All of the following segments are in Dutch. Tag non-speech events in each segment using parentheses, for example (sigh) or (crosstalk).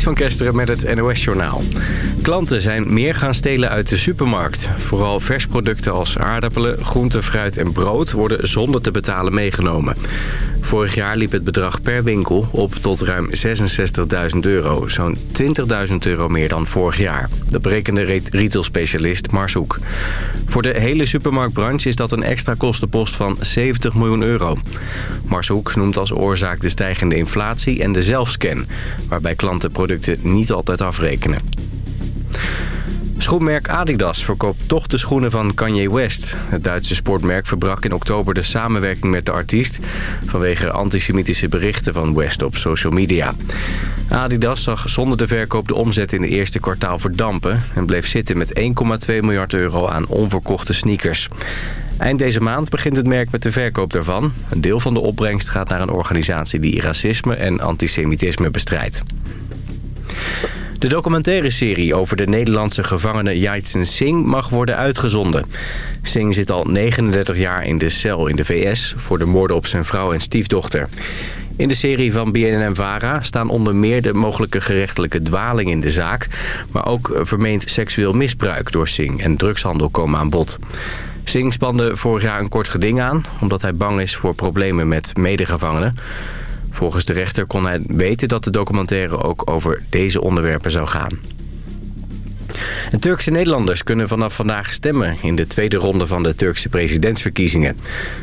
Van Kesteren met het NOS-journaal. Klanten zijn meer gaan stelen uit de supermarkt. Vooral versproducten als aardappelen, groente, fruit en brood... worden zonder te betalen meegenomen. Vorig jaar liep het bedrag per winkel op tot ruim 66.000 euro. Zo'n 20.000 euro meer dan vorig jaar. Dat retailspecialist Marshoek. Voor de hele supermarktbranche is dat een extra kostenpost van 70 miljoen euro. Marshoek noemt als oorzaak de stijgende inflatie en de zelfscan... waarbij klanten producten niet altijd afrekenen. Schoenmerk Adidas verkoopt toch de schoenen van Kanye West. Het Duitse sportmerk verbrak in oktober de samenwerking met de artiest... vanwege antisemitische berichten van West op social media. Adidas zag zonder de verkoop de omzet in het eerste kwartaal verdampen... en bleef zitten met 1,2 miljard euro aan onverkochte sneakers. Eind deze maand begint het merk met de verkoop daarvan. Een deel van de opbrengst gaat naar een organisatie die racisme en antisemitisme bestrijdt. De documentaire serie over de Nederlandse gevangene Yaitsen Singh mag worden uitgezonden. Singh zit al 39 jaar in de cel in de VS voor de moorden op zijn vrouw en stiefdochter. In de serie van BNN-VARA staan onder meer de mogelijke gerechtelijke dwaling in de zaak... maar ook vermeend seksueel misbruik door Singh en drugshandel komen aan bod. Singh spande vorig jaar een kort geding aan... omdat hij bang is voor problemen met medegevangenen. Volgens de rechter kon hij weten dat de documentaire ook over deze onderwerpen zou gaan. En Turkse Nederlanders kunnen vanaf vandaag stemmen in de tweede ronde van de Turkse presidentsverkiezingen.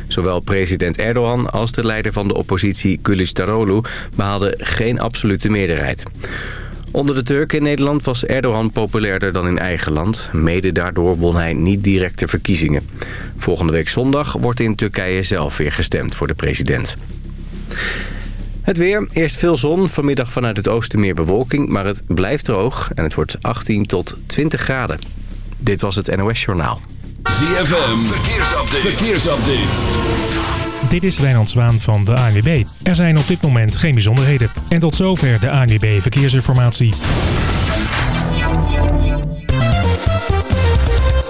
Zowel president Erdogan als de leider van de oppositie Kılıçdaroğlu behaalden geen absolute meerderheid. Onder de Turken in Nederland was Erdogan populairder dan in eigen land. Mede daardoor won hij niet direct de verkiezingen. Volgende week zondag wordt in Turkije zelf weer gestemd voor de president. Het weer, eerst veel zon, vanmiddag vanuit het oosten meer bewolking... maar het blijft droog en het wordt 18 tot 20 graden. Dit was het NOS Journaal. ZFM, verkeersupdate. verkeersupdate. Dit is Wijnand Zwaan van de ANWB. Er zijn op dit moment geen bijzonderheden. En tot zover de ANWB Verkeersinformatie.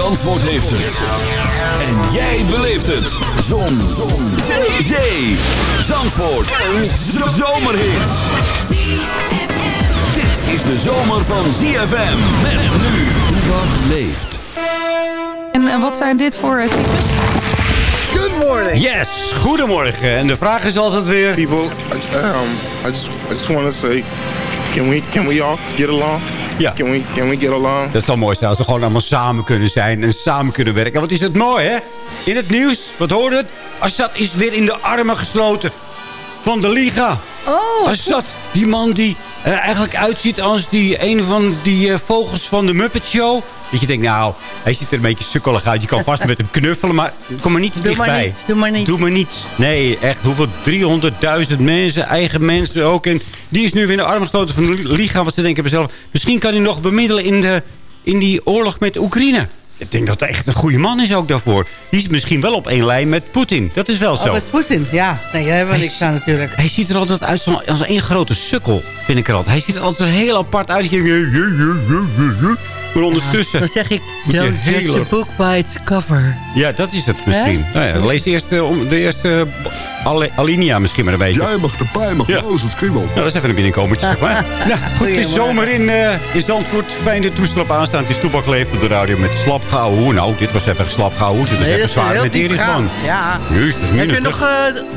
Zandvoort heeft het. En jij beleeft het. Zon. Zon. Zee. Zee. Zandvoort. Een zomerhit. Dit is de zomer van ZFM. Met nu. Toebak leeft. En, en wat zijn dit voor uh, types? Good morning. Yes, goedemorgen. En de vraag is altijd weer... People, um, I just, I just want to say, can we, can we all get along? Ja. Can we, can we get along? Dat zou mooi zijn als we gewoon allemaal samen kunnen zijn en samen kunnen werken. En wat is het mooi, hè? In het nieuws, wat hoorde het? Assad is weer in de armen gesloten van de Liga. Oh, Assad, die man die er eigenlijk uitziet als die, een van die uh, vogels van de Muppet Show. Dat je denkt, nou, hij ziet er een beetje sukkelig uit. Je kan vast met hem knuffelen, maar kom maar niet te Doe maar dichtbij. niet, doe maar niet. Doe maar niet. Nee, echt, hoeveel? 300.000 mensen, eigen mensen ook. En die is nu weer in de arm gesloten van de Liga. Want ze denken bij zichzelf, misschien kan hij nog bemiddelen in, de, in die oorlog met Oekraïne. Ik denk dat hij echt een goede man is ook daarvoor. Die is misschien wel op één lijn met Poetin. Dat is wel zo. Oh, met Poetin, ja. Nee, daar hebben we niks aan natuurlijk. Hij ziet er altijd uit als één grote sukkel, vind ik er altijd. Hij ziet er altijd heel apart uit. Je denkt, Maar ondertussen... Dan zeg ik, don't judge hele- a book by its cover. Ja, dat is het misschien. Nou ja, lees de eerste, om- de eerste eh, alinea misschien maar een beetje. Jij mag erbij, mag Ja. los, het kriebel. Nou, dat is even een binnenkomertje, zeg maar. (laughs) nou, goed, het is zomer in, eh in Zandvoort. Fijne toestel op aanstaan. Het is Toebak leeft op de radio met slap gehouden. Nou, dit was even slap was Nee, even dat is zwaar heel met Erik van. Ja. Jezus, Heb je nog uh,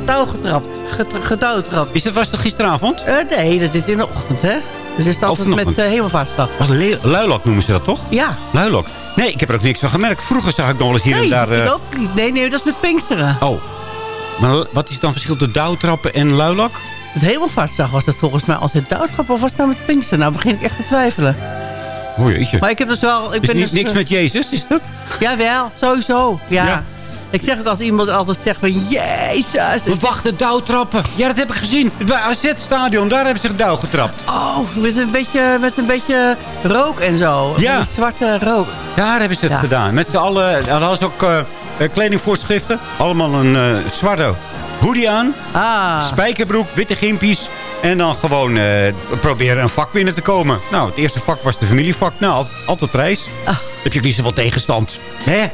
touw getrapt? Get- Getouwtrapt? Is dat was toch gisteravond? Eh, nee, dat is in de ochtend, hè? Dus het is altijd met uh, hemelvaartsdag. Was luilak noemen ze dat toch? Ja. Luilak. Nee, ik heb er ook niks van gemerkt. Vroeger zag ik nog wel eens hier Nee, en daar... eh, ik ook niet. Nee, nee, dat is met Pinksteren. Oh. Maar wat is dan het verschil tussen dauwtrappen en luilak? Het hemelvaartsdag was dat volgens mij altijd doodschap of was het nou met Pinksteren? Nou begin ik echt te twijfelen. Oh jeetje. Maar ik heb dus wel... Ik is ben niet, dus, niks eh, met Jezus, is dat? Jawel, sowieso. Ja. Ja. Ik zeg ook als iemand altijd zegt van... Jezus. We wachten dauwtrappen. Ja, dat heb ik gezien. Bij AZ-stadion, daar hebben ze dauw getrapt. Oh, met een beetje, met een beetje rook en zo. Ja. Die zwarte rook. Daar hebben ze het Ja. gedaan. Met z'n allen, hadden ze ook eh, kledingvoorschriften. Allemaal een eh, zwarte hoodie aan. Ah. Spijkerbroek, witte gimpies. En dan gewoon eh, proberen een vak binnen te komen. Nou, het eerste vak was de familievak. Nou, altijd, altijd prijs. Ah. Heb je ook niet zoveel tegenstand. Hè?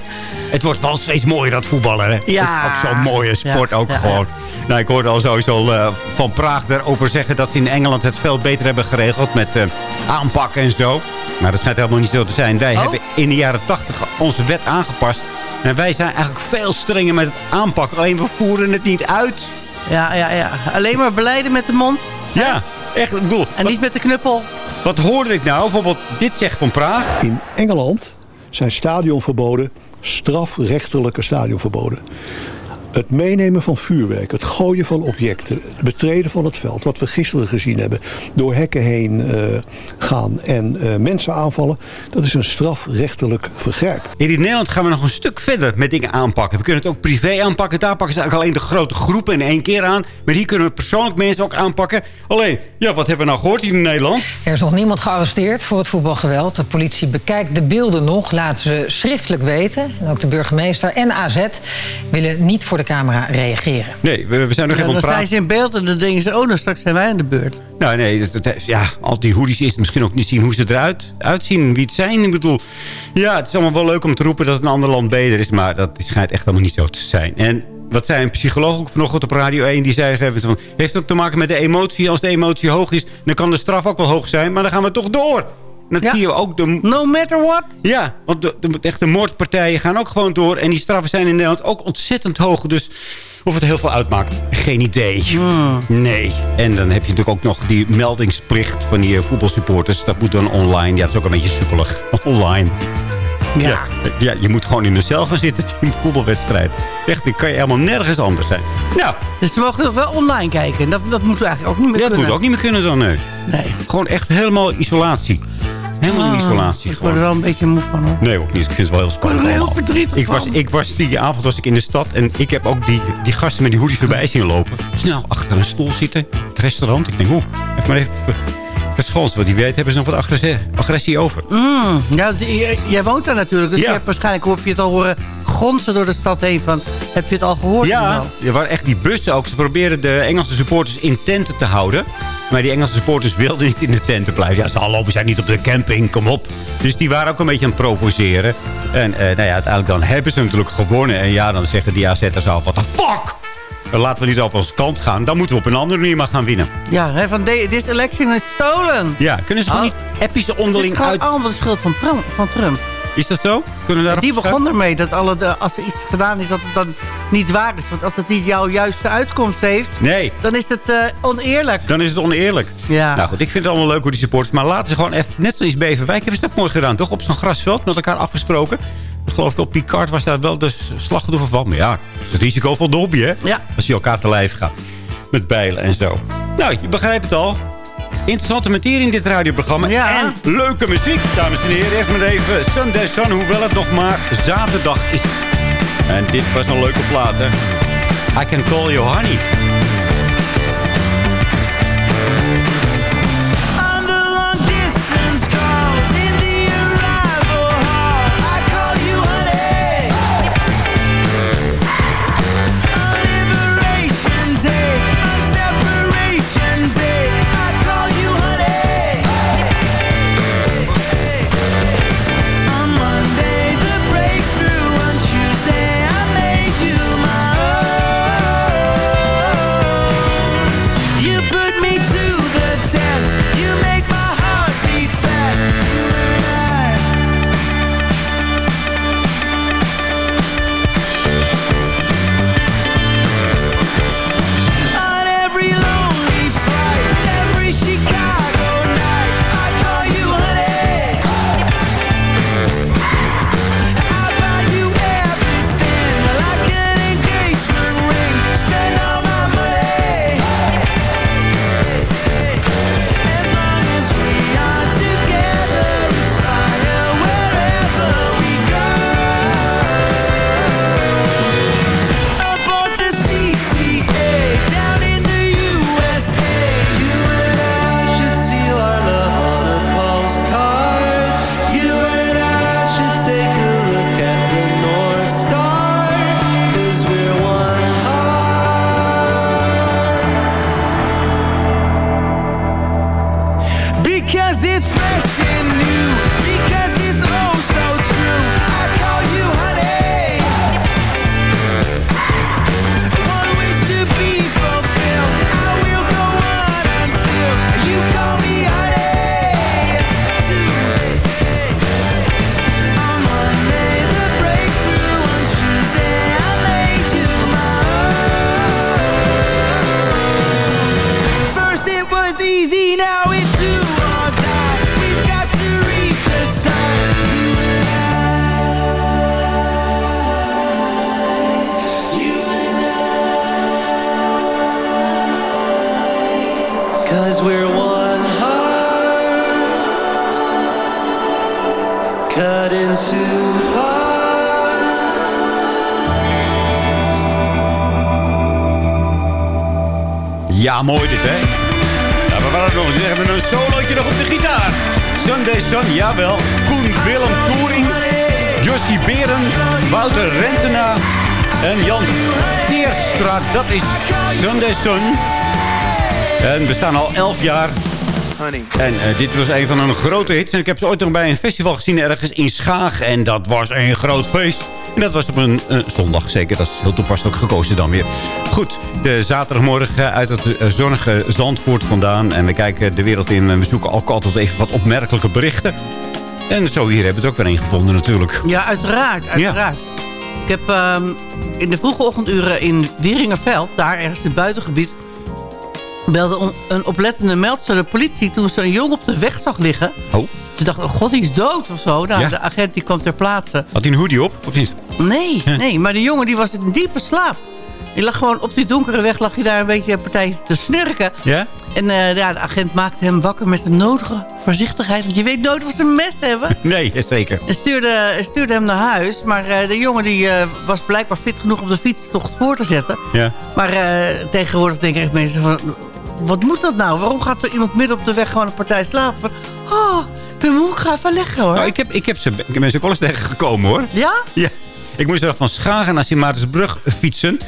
Het wordt wel steeds mooier, dat voetballen. Hè? Ja. Het is ook zo'n mooie sport Ja, ook ja, gewoon. Nou, ik hoorde al sowieso eh, van Praag daarover zeggen... dat ze in Engeland het veel beter hebben geregeld met eh, aanpakken en zo. Maar dat schijnt helemaal niet zo te zijn. Wij Oh. hebben in de jaren 80 onze wet aangepast. En wij zijn eigenlijk veel strenger met het aanpakken. Alleen we voeren het niet uit. Ja, ja, ja. Alleen maar beleiden met de mond. Ja, echt. Ik bedoel, En niet met de knuppel. Wat hoorde ik nou? Bijvoorbeeld, dit zegt van Praag. In Engeland zijn stadionverboden strafrechtelijke stadionverboden. Het meenemen van vuurwerk, het gooien van objecten, het betreden van het veld, wat we gisteren gezien hebben, door hekken heen eh, gaan en eh, mensen aanvallen, dat is een strafrechtelijk vergrijp. Hier in Nederland gaan we nog een stuk verder met dingen aanpakken. We kunnen het ook privé aanpakken. Daar pakken ze eigenlijk alleen de grote groepen in één keer aan. Maar hier kunnen we persoonlijk mensen ook aanpakken. Alleen, ja, wat hebben we nou gehoord hier in Nederland? Er is nog niemand gearresteerd voor het voetbalgeweld. De politie bekijkt de beelden nog, laten ze schriftelijk weten. En ook de burgemeester en AZ willen niet voor de camera reageren. Nee, we, we zijn nog Ja, even aan dan het zijn praten. ze in beeld en dan denken ze... oh, dan straks zijn wij aan de beurt. Nou, nee, dat, dat- ja, al die hoodies is misschien ook niet zien hoe ze eruit uitzien. Wie het zijn. Ik bedoel, ja, het is allemaal wel leuk om te roepen dat het een ander land beter is. Maar dat schijnt echt helemaal niet zo te zijn. En wat zei een psycholoog ook vanochtend op Radio 1. Die zei van, heeft het ook te maken met de emotie. Als de emotie hoog is, dan kan de straf ook wel hoog zijn. Maar dan gaan we toch door. En dat Ja. zie je ook. De, No matter what. ja, want de, de echte moordpartijen gaan ook gewoon door. En die straffen zijn in Nederland ook ontzettend hoog. Dus of het heel veel uitmaakt, geen idee. Nee. En dan heb je natuurlijk ook nog die meldingsplicht van die eh, voetbalsupporters. Dat moet dan online. Ja, dat is ook een beetje sukkelig. (laughs) Online. Ja. ja, je moet gewoon in de cel gaan zitten (laughs) in een voetbalwedstrijd. Echt, dan kan je helemaal nergens anders zijn. Nou, Dus ze mogen nog wel online kijken. Dat, dat moeten we eigenlijk ook niet meer dat kunnen. moet ook niet meer kunnen dan, nee. Nee. Gewoon echt helemaal isolatie. Helemaal in isolatie Ik gewoon. word er wel een beetje moe van hoor. Nee, ook niet. Ik vind het wel heel spannend Ik word er heel verdrietig ik was, van. ik was die avond was ik in de stad en ik heb ook die, die gasten met die hoodies voorbij zien lopen. Snel achter een stoel zitten. Het restaurant. Ik denk, oeh, even maar even verschansen. Wat die weet hebben ze nog wat agressie, agressie over. Mm, ja, die- jij- woont daar natuurlijk. Dus Ja. je hebt waarschijnlijk hoor je het al horen gonzen door de stad heen. Van, heb je het al gehoord? Ja, er waren echt die bussen ook. Ze probeerden de Engelse supporters in tenten te houden. Maar die Engelse supporters wilden niet in de tenten blijven. Ja, ze hallo, we zijn niet op de camping, kom op. Dus die waren ook een beetje aan het provoceren. En eh, nou ja, uiteindelijk dan hebben ze natuurlijk gewonnen. En ja, dan zeggen die AZ'ers al, what the fuck? Dan laten we niet over onze kant gaan. Dan moeten we op een andere manier maar gaan winnen. Ja, hè, van de, this election is stolen. Ja, kunnen ze gewoon Oh. niet epische Het is onderling gewoon uit... allemaal de schuld van, Trump- van Trump. Is dat zo? Kunnen we Die begon ermee dat alle de, als er iets gedaan is dat het dan niet waar is. Want als het niet jouw juiste uitkomst heeft, Nee, dan is het eh, oneerlijk. dan is het oneerlijk. Ja. Nou goed, ik vind het allemaal leuk hoe die supporters. Maar laten ze gewoon even, net zoals Beverwijk, hebben ze het ook mooi gedaan. Toch op zo'n grasveld met elkaar afgesproken. Ik geloof ik op Picard was daar wel de slachtoffer van. Maar ja, het is het risico van de hobby, hè? Ja. Als je elkaar te lijf gaat. Met bijlen en zo. Nou, je begrijpt het al. Interessante materie in dit radioprogramma. Ja. En leuke muziek, dames en heren. Eerst maar even Sunday Sun, hoewel het nog maar zaterdag is. En dit was een leuke plaat, hè? I Can Call You Honey. Sunday Sun, jawel. Koen Willem Toering. Jussi Beren. Wouter Rentena. En Jan Teerstra. Dat is Sunday Sun. En we staan al 11 jaar. En eh, dit was een van hun grote hits. En ik heb ze ooit nog bij een festival gezien ergens in Schaag. En dat was een groot feest. En dat was op een eh, zondag zeker. Dat is heel toepasselijk gekozen dan weer. Goed, de zaterdagmorgen uit het eh, zonnige Zandvoort vandaan. En we kijken de wereld in en we zoeken ook altijd even wat opmerkelijke berichten. En zo hier hebben we er ook weer een gevonden natuurlijk. Ja, uiteraard. uiteraard. Ik heb ehm, in de vroege ochtenduren in Wieringerveld... daar ergens in het buitengebied... belde een oplettende meldster de politie... toen ze een jongen op de weg zag liggen. Oh. Ze dacht, oh god, die is dood of zo. Nou, Ja. De agent die kwam ter plaatse. Had hij een hoodie op, of niet? Nee, nee, maar de jongen die was in diepe slaap. Die lag gewoon op die donkere weg, lag hij daar een beetje een partij te snurken. Ja? En eh, ja, de agent maakte hem wakker met de nodige voorzichtigheid. Want je weet nooit of ze een mes hebben. (laughs) Nee, zeker. En stuurde, stuurde hem naar huis. Maar eh, de jongen die, eh, was blijkbaar fit genoeg om de fietstocht voor te zetten. Ja. Maar tegenwoordig denken echt mensen van... Wat moet dat nou? Waarom gaat er iemand midden op de weg gewoon een partij slapen? Oh, ik ben moe, ik ga even leggen hoor. Nou, ik, heb, ik, heb ze, ik ben ze ook wel eens tegengekomen hoor. Ja? Ja. Ik moest er van Schagen naar Sint-Maartensbrug fietsen.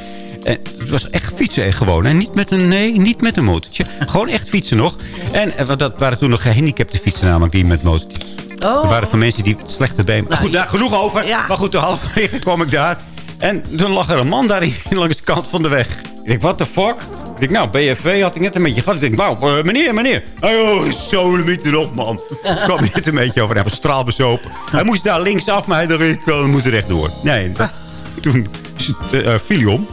En het was echt fietsen gewoon. En niet met een, nee, niet met een motortje. gewoon echt fietsen nog. En eh, want dat waren toen nog gehandicapte fietsen namelijk die met motortjes. Oh. Er waren van mensen die het slechte been... Nou, goed, daar genoeg over. Ja. Maar goed, toen halverwege kwam ik daar. En toen lag er een man daar (laughs) langs de kant van de weg. Ik denk, what the fuck? Ik denk, nou, BFV had ik net een beetje gehad. Ik denk, wauw, eh, meneer, meneer. Oh, zo limiet erop, man. Ik kwam net een beetje over. Hij was straalbezopen. Hij moest daar linksaf, maar hij dacht, ik uh, moet er echt door. Nee, toen om.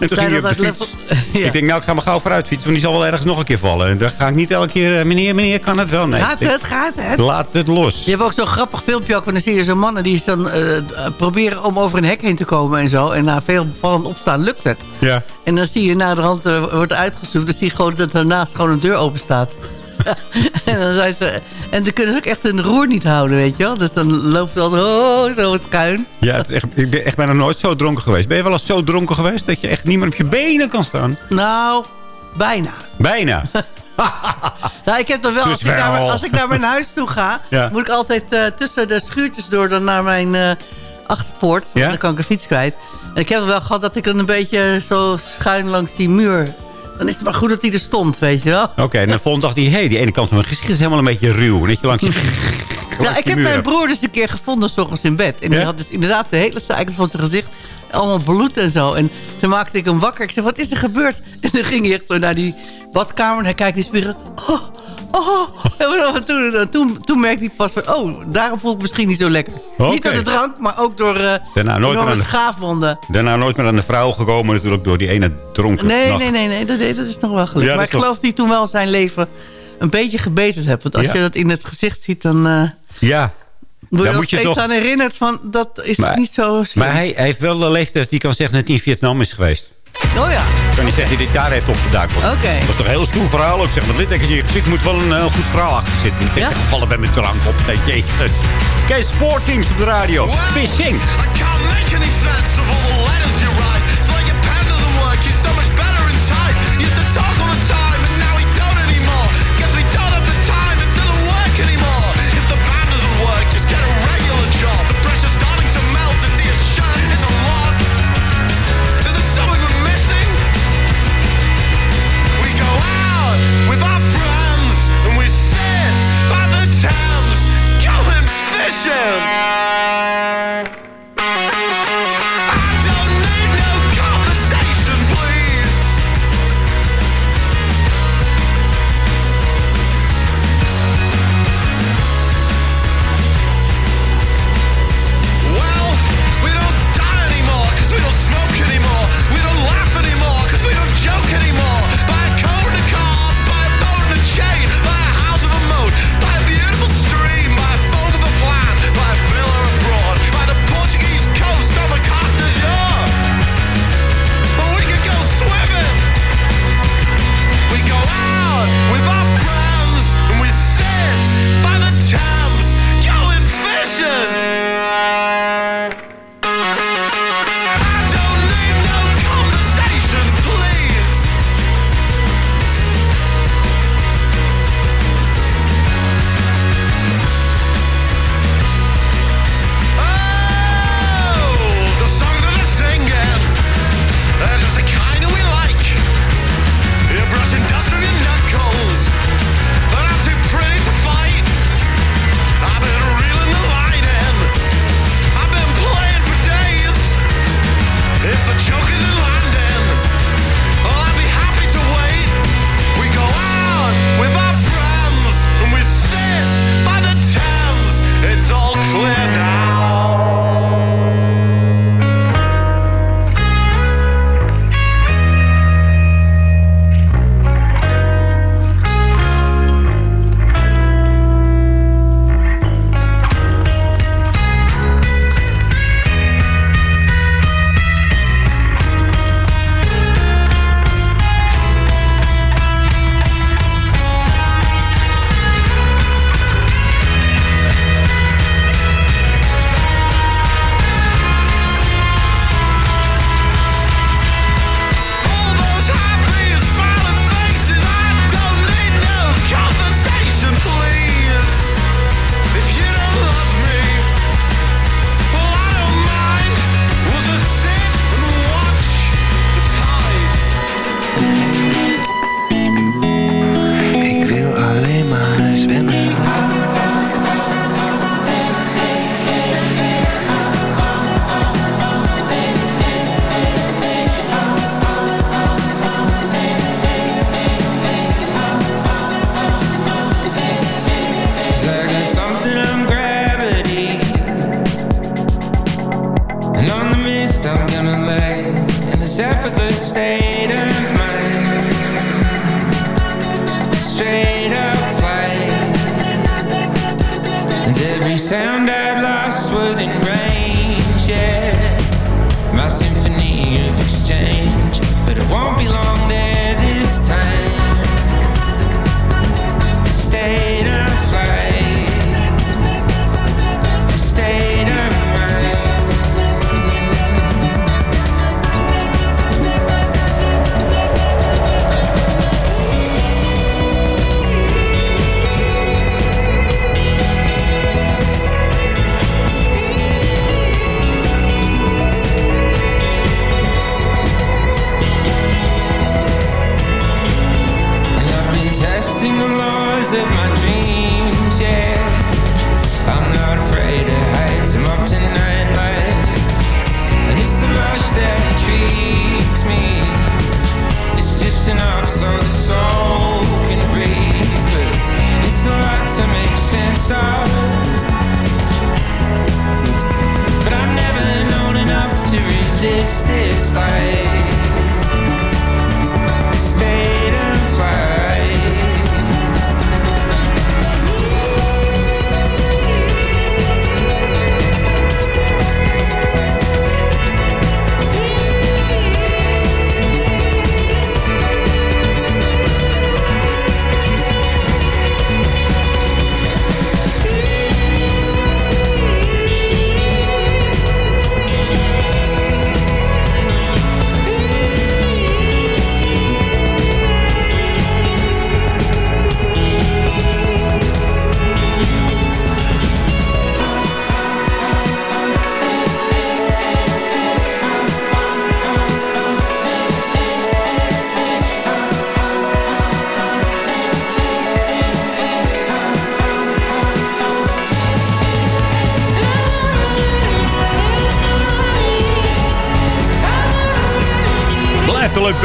En toen Zijn ging hij op dat de uit fiets. level- Ja. Ik denk, nou, ik ga maar gauw vooruit fietsen. Want die zal wel ergens nog een keer vallen. En dan ga ik niet elke keer, eh, meneer, meneer, kan het wel? Nee, Gaat het, gaat het? laat het los. Je hebt ook zo'n grappig filmpje ook. En dan zie je zo'n mannen die dan eh, proberen om over een hek heen te komen en zo. En na veel vallen opstaan lukt het. Ja. En dan zie je na de hand eh, wordt uitgezocht. Dan zie je gewoon dat ernaast gewoon een deur open staat. (laughs) en dan zijn ze... En dan kunnen ze ook echt een roer niet houden, weet je wel. Dus dan loopt het altijd oh, zo schuin. Ja, het is echt, ik ben echt bijna nooit zo dronken geweest. Ben je wel eens zo dronken geweest dat je echt niet meer op je benen kan staan? Nou, bijna. Bijna. (laughs) (laughs) Nou, ik heb toch wel, Dus als, ik naar, wel. als ik naar mijn huis toe ga... Ja. moet ik altijd eh, tussen de schuurtjes door dan naar mijn eh, achterpoort. Want Ja? Dan kan ik een fiets kwijt. En ik heb het wel gehad dat ik dan een beetje zo schuin langs die muur... Dan is het maar goed dat hij er stond, weet je wel. Oké, en de volgende dacht hij... hé, hey, die ene kant van mijn gezicht is helemaal een beetje ruw. Dat je langs Ja, (laughs) langs ik heb mijn broer dus een keer gevonden, s ochtends in bed. En die Ja? had dus inderdaad de hele zijkant van zijn gezicht... allemaal bloed en zo. En toen maakte ik hem wakker. Ik zei, wat is er gebeurd? (laughs) En toen ging hij echt zo naar die badkamer... en hij kijkt in de spiegel. Oh, oh. En toen, toen, toen merkte hij pas van... oh, daarom voel ik misschien niet zo lekker. Niet door de drank, maar ook door uh, Daarna nooit meer aan de- schaafwonden. Daarna nooit meer aan de vrouw gekomen natuurlijk door die ene dronken Nee, nacht. nee, nee, nee dat, dat is nog wel gelukt. Ja, maar ik toch- geloof dat hij toen wel zijn leven een beetje gebeterd heeft. Want als Ja. je dat in het gezicht ziet, dan... eh, Ja, Word je er moet je steeds toch- aan herinnerd van, dat is Maar- niet zo slim. maar hij, hij heeft wel de leeftijd die kan zeggen dat hij in Vietnam is geweest. Oh ja, Ik kan niet zeggen dat hij daar heeft opgeduikeld. Oké. Dat is toch een heel stoer verhaal ook. Zeg maar, dit in je gezicht moet wel een heel goed verhaal achter zitten. Niet Ja? echt vallen bij mijn drank op. Nee, jezus. Oké, sportteams op de radio. Fishing. I can't make any sense of all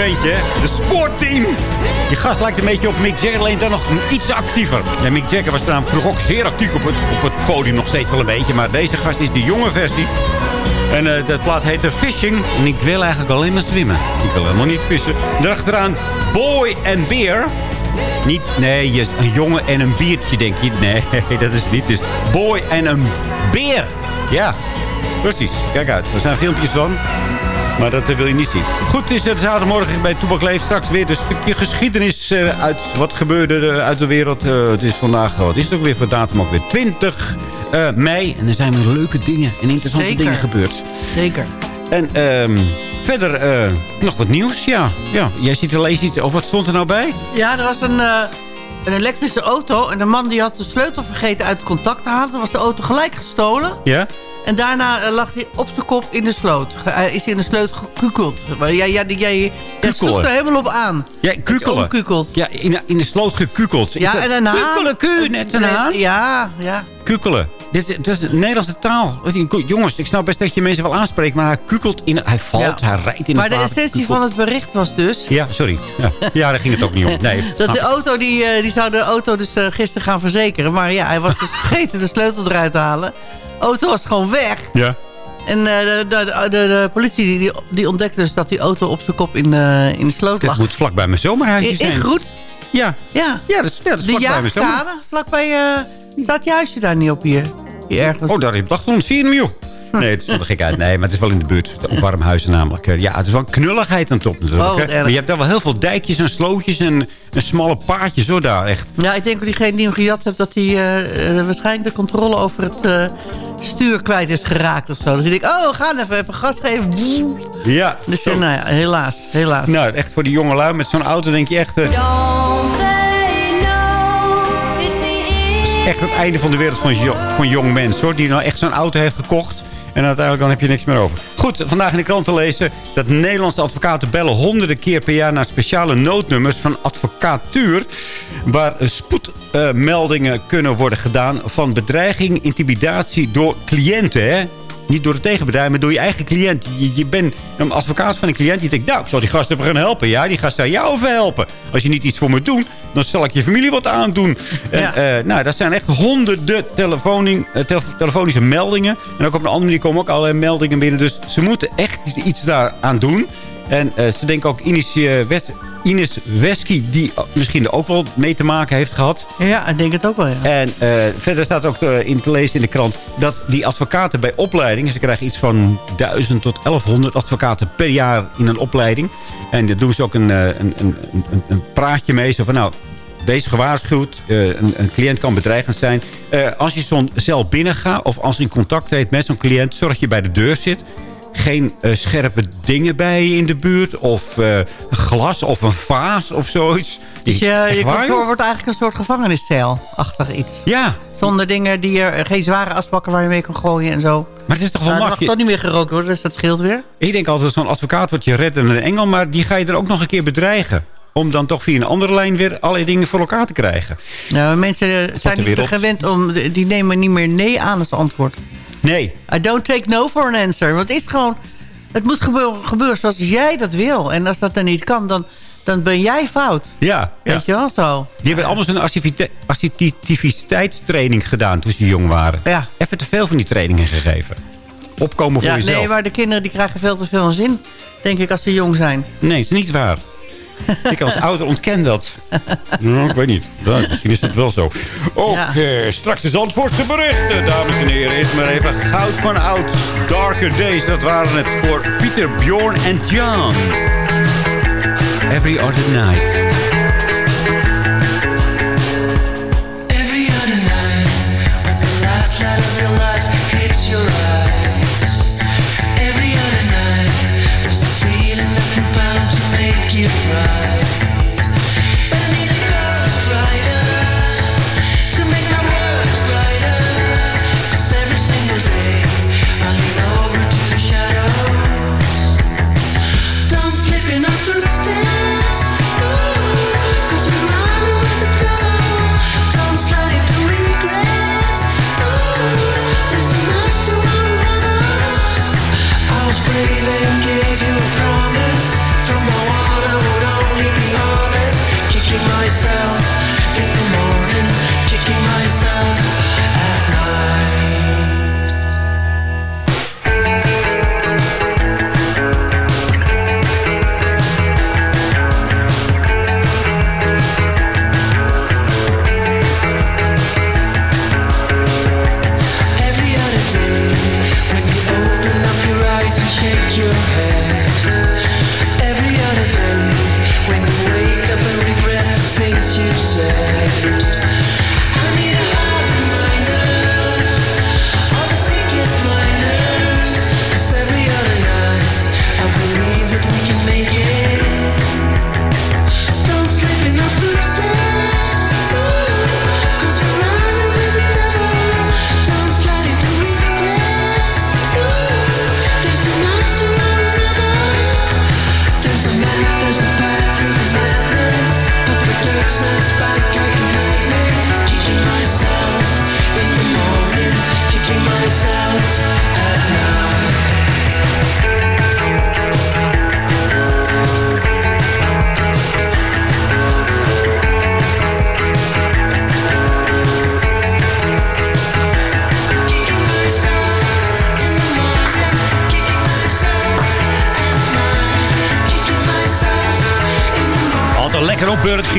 De sportteam. Die gast lijkt een beetje op Mick Jagger, alleen dan nog iets actiever. Ja, Mick Jagger was namelijk vroeger ook zeer actief op het, op het podium. Nog steeds wel een beetje, maar deze gast is de jonge versie. En eh dat plaat heette Fishing. En ik wil eigenlijk alleen maar zwemmen. Ik wil helemaal niet vissen. Daarachteraan Boy and Beer. Niet, nee, een jongen en een biertje, denk je. Nee, (laughs) dat is niet. Dus Boy en een beer. Ja, precies. Kijk uit. Er zijn filmpjes van. Maar dat eh, wil je niet zien. Goed, is het zaterdagmorgen bij Toepak Leeft. Straks weer een stukje geschiedenis eh, uit wat gebeurde eh, uit de wereld. Eh, het is vandaag, wat is het ook weer voor datum? Ook weer 20 eh, mei. En er zijn weer leuke dingen en interessante Zeker. dingen gebeurd. Zeker. En ehm, verder eh, nog wat nieuws, ja. ja. Jij ziet er lezen iets over. Wat stond er nou bij? Ja, er was een, eh, een elektrische auto. En de man die had de sleutel vergeten uit contact te halen. Toen was de auto gelijk gestolen. Ja? En daarna eh, lag hij op zijn kop in de sloot. Ge- Hij is in de sloot gekukeld. Jij, jij, jij, jij sloeg er helemaal op aan. Ja, kukelen. omkukeld. Ja, in, de- in de sloot gekukeld. Ja, en haan. Kukelen, ku, net een haan. Ja, ja. Kukelen. Dit, is- dit is een Nederlandse taal. Jongens, ik snap best dat je mensen wel aanspreekt... maar hij kukelt in... Hij valt, Ja. hij rijdt in Maar het de water, essentie kukelt. van het bericht was dus... Ja, sorry. Ja. ja, daar ging het ook niet om. Nee. (laughs) Dat de auto, die, eh, die zou de auto dus eh, gisteren gaan verzekeren. Maar ja, hij was dus (laughs) vergeten de sleutel eruit te halen. De auto was gewoon weg. Ja. En eh, de, de, de, de politie die- die, ontdekte dus dat die auto op zijn kop in, eh, in de sloot Dat lag. moet vlak bij mijn zomerhuisje zijn. in Groet. Ja. Ja. Ja, dat is, ja, dat is De vlak bij mijn zomer. vlakbij... eh staat je huisje daar niet op hier? Hier ergens. Oh, daar heb ik dacht zie je hem, joh. Nee, het is wel gek uit. Nee, maar het is wel in de buurt. Op warm huizen namelijk. Eh, Ja, het is wel knulligheid aan top natuurlijk. Oh, maar je hebt daar wel heel veel dijkjes en slootjes en, en smalle paadjes hoor daar echt. Ja, ik denk dat diegene die hem gejat heeft... dat hij eh, eh, waarschijnlijk de controle over het eh, stuur kwijt is geraakt of zo. Dus ik denk, oh, we gaan even, even gas geven. Ja. Dus nou ja, helaas, helaas. Nou, echt voor die jonge lui met zo'n auto denk je echt... eh, echt het einde van de wereld van, jo van jong mens, hoor. Die nou echt zo'n auto heeft gekocht. En uiteindelijk dan heb je niks meer over. Goed, vandaag in de krant te lezen dat Nederlandse advocaten bellen honderden keer per jaar naar speciale noodnummers van advocatuur. Waar spoedmeldingen kunnen worden gedaan van bedreiging, intimidatie door cliënten. Hè? Niet door de tegenpartij, maar door je eigen cliënt. Je, je bent een advocaat van een cliënt. Die denkt, nou, ik zal die gast even gaan helpen. Ja, die gast zou jou even helpen. Als je niet iets voor me doet, dan zal ik je familie wat aandoen. En, Ja. eh, nou, dat zijn echt honderden telefoning, eh, tel- telefonische meldingen. En ook op een andere manier komen ook allerlei meldingen binnen. Dus ze moeten echt iets daar aan doen. En eh, ze denken ook Wes- Ines Wesky, die misschien er ook wel mee te maken heeft gehad. Ja, ik denk het ook wel, ja. En eh, verder staat ook eh, in te lezen in de krant... dat die advocaten bij opleidingen... ze krijgen iets van 1000 tot 1100 advocaten per jaar in een opleiding. En daar doen ze ook een, eh, een, een, een, praatje mee. Zo van, nou, wees gewaarschuwd. Een, een cliënt kan bedreigend zijn. Als je zo'n cel binnengaat... of als je in contact treedt met zo'n cliënt... zorg dat je bij de deur zit geen eh, scherpe dingen bij je in de buurt. Of eh, glas of een vaas of zoiets. Dus je, je kantoor wordt eigenlijk een soort gevangeniscel-achtig iets. Ja. Zonder dingen die er... Geen zware asbakken waar je mee kan gooien en zo. Maar het is toch wel Nou, er mag makkelijk. toch niet meer gerookt worden, dus dat scheelt weer. Ik denk altijd zo'n advocaat wordt je reddende engel. Maar die ga je er ook nog een keer bedreigen. Om dan toch via een andere lijn weer allerlei dingen voor elkaar te krijgen. Nou, mensen zijn niet gewend om... Die nemen niet meer nee aan als antwoord. Nee. I don't take no for an answer. Want het is gewoon... Het moet gebeuren, gebeuren zoals jij dat wil. En als dat dan niet kan, dan, dan ben jij fout. Ja. Weet ja. je wel zo? Die hebben allemaal zo'n assertivite- assertiviteitstraining gedaan toen ze jong waren. Ja. Even te veel van die trainingen gegeven. Opkomen voor Ja, jezelf. nee, maar de kinderen die krijgen veel te veel zin. Denk ik, als ze jong zijn. Nee, het is niet waar. Ik als ouder ontken dat. Nou, ik weet niet. Misschien is het wel zo. Oké, straks de Zandvoortse berichten, dames en heren. Is maar even goud van oud. Darker Days, dat waren het voor Pieter, Bjorn en John. Every Other Night.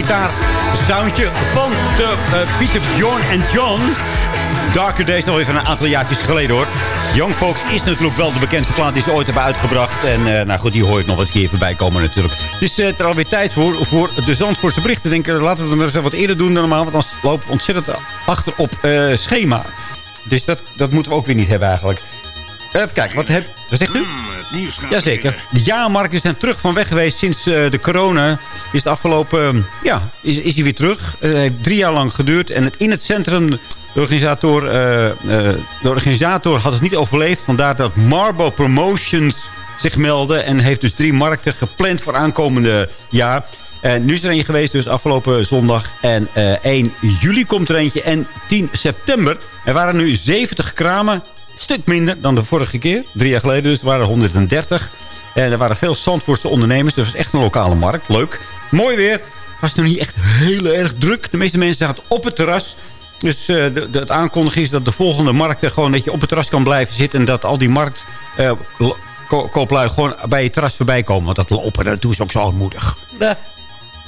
Opbeurend gitaar. Soundje van de eh, Pieter, Bjorn en John. Darker Days nog even een aantal jaartjes geleden hoor. Young Folks is natuurlijk wel de bekendste plaat die ze ooit hebben uitgebracht. En eh, nou goed, die hoor ik nog eens een keer voorbij komen natuurlijk. Het is eh, er alweer tijd voor, voor de Zandvoortse berichten. Denk, eh, laten we het maar eens wat eerder doen dan normaal. Want anders lopen we ontzettend achter op eh, schema. Dus dat, dat moeten we ook weer niet hebben eigenlijk. Even kijken, wat heb... Dat zegt u? Jazeker. De jaarmarkten zijn terug van weg geweest sinds eh, de corona. Is de afgelopen... eh, ja, is, is hij weer terug. Het heeft drie jaar lang geduurd. En het, in het centrum... De organisator, eh, eh, de organisator had het niet overleefd. Vandaar dat Marbo Promotions zich meldde. En heeft dus drie markten gepland voor aankomende jaar. En nu is er een geweest, dus afgelopen zondag. En eh 1 juli komt er eentje. En 10 september. Er waren nu 70 kramen stuk minder dan de vorige keer. Drie jaar geleden dus. Er waren 130. En er waren veel Zandvoortse ondernemers. Dus het was echt een lokale markt. Leuk. Mooi weer. Was nog niet echt heel erg druk. De meeste mensen zaten op het terras. Dus eh, de, het aankondigen is dat de volgende markten gewoon dat je op het terras kan blijven zitten. En dat al die markt... eh, kooplui gewoon bij je terras voorbij komen. Want dat lopen, dat doen ze ook zo onmoedig.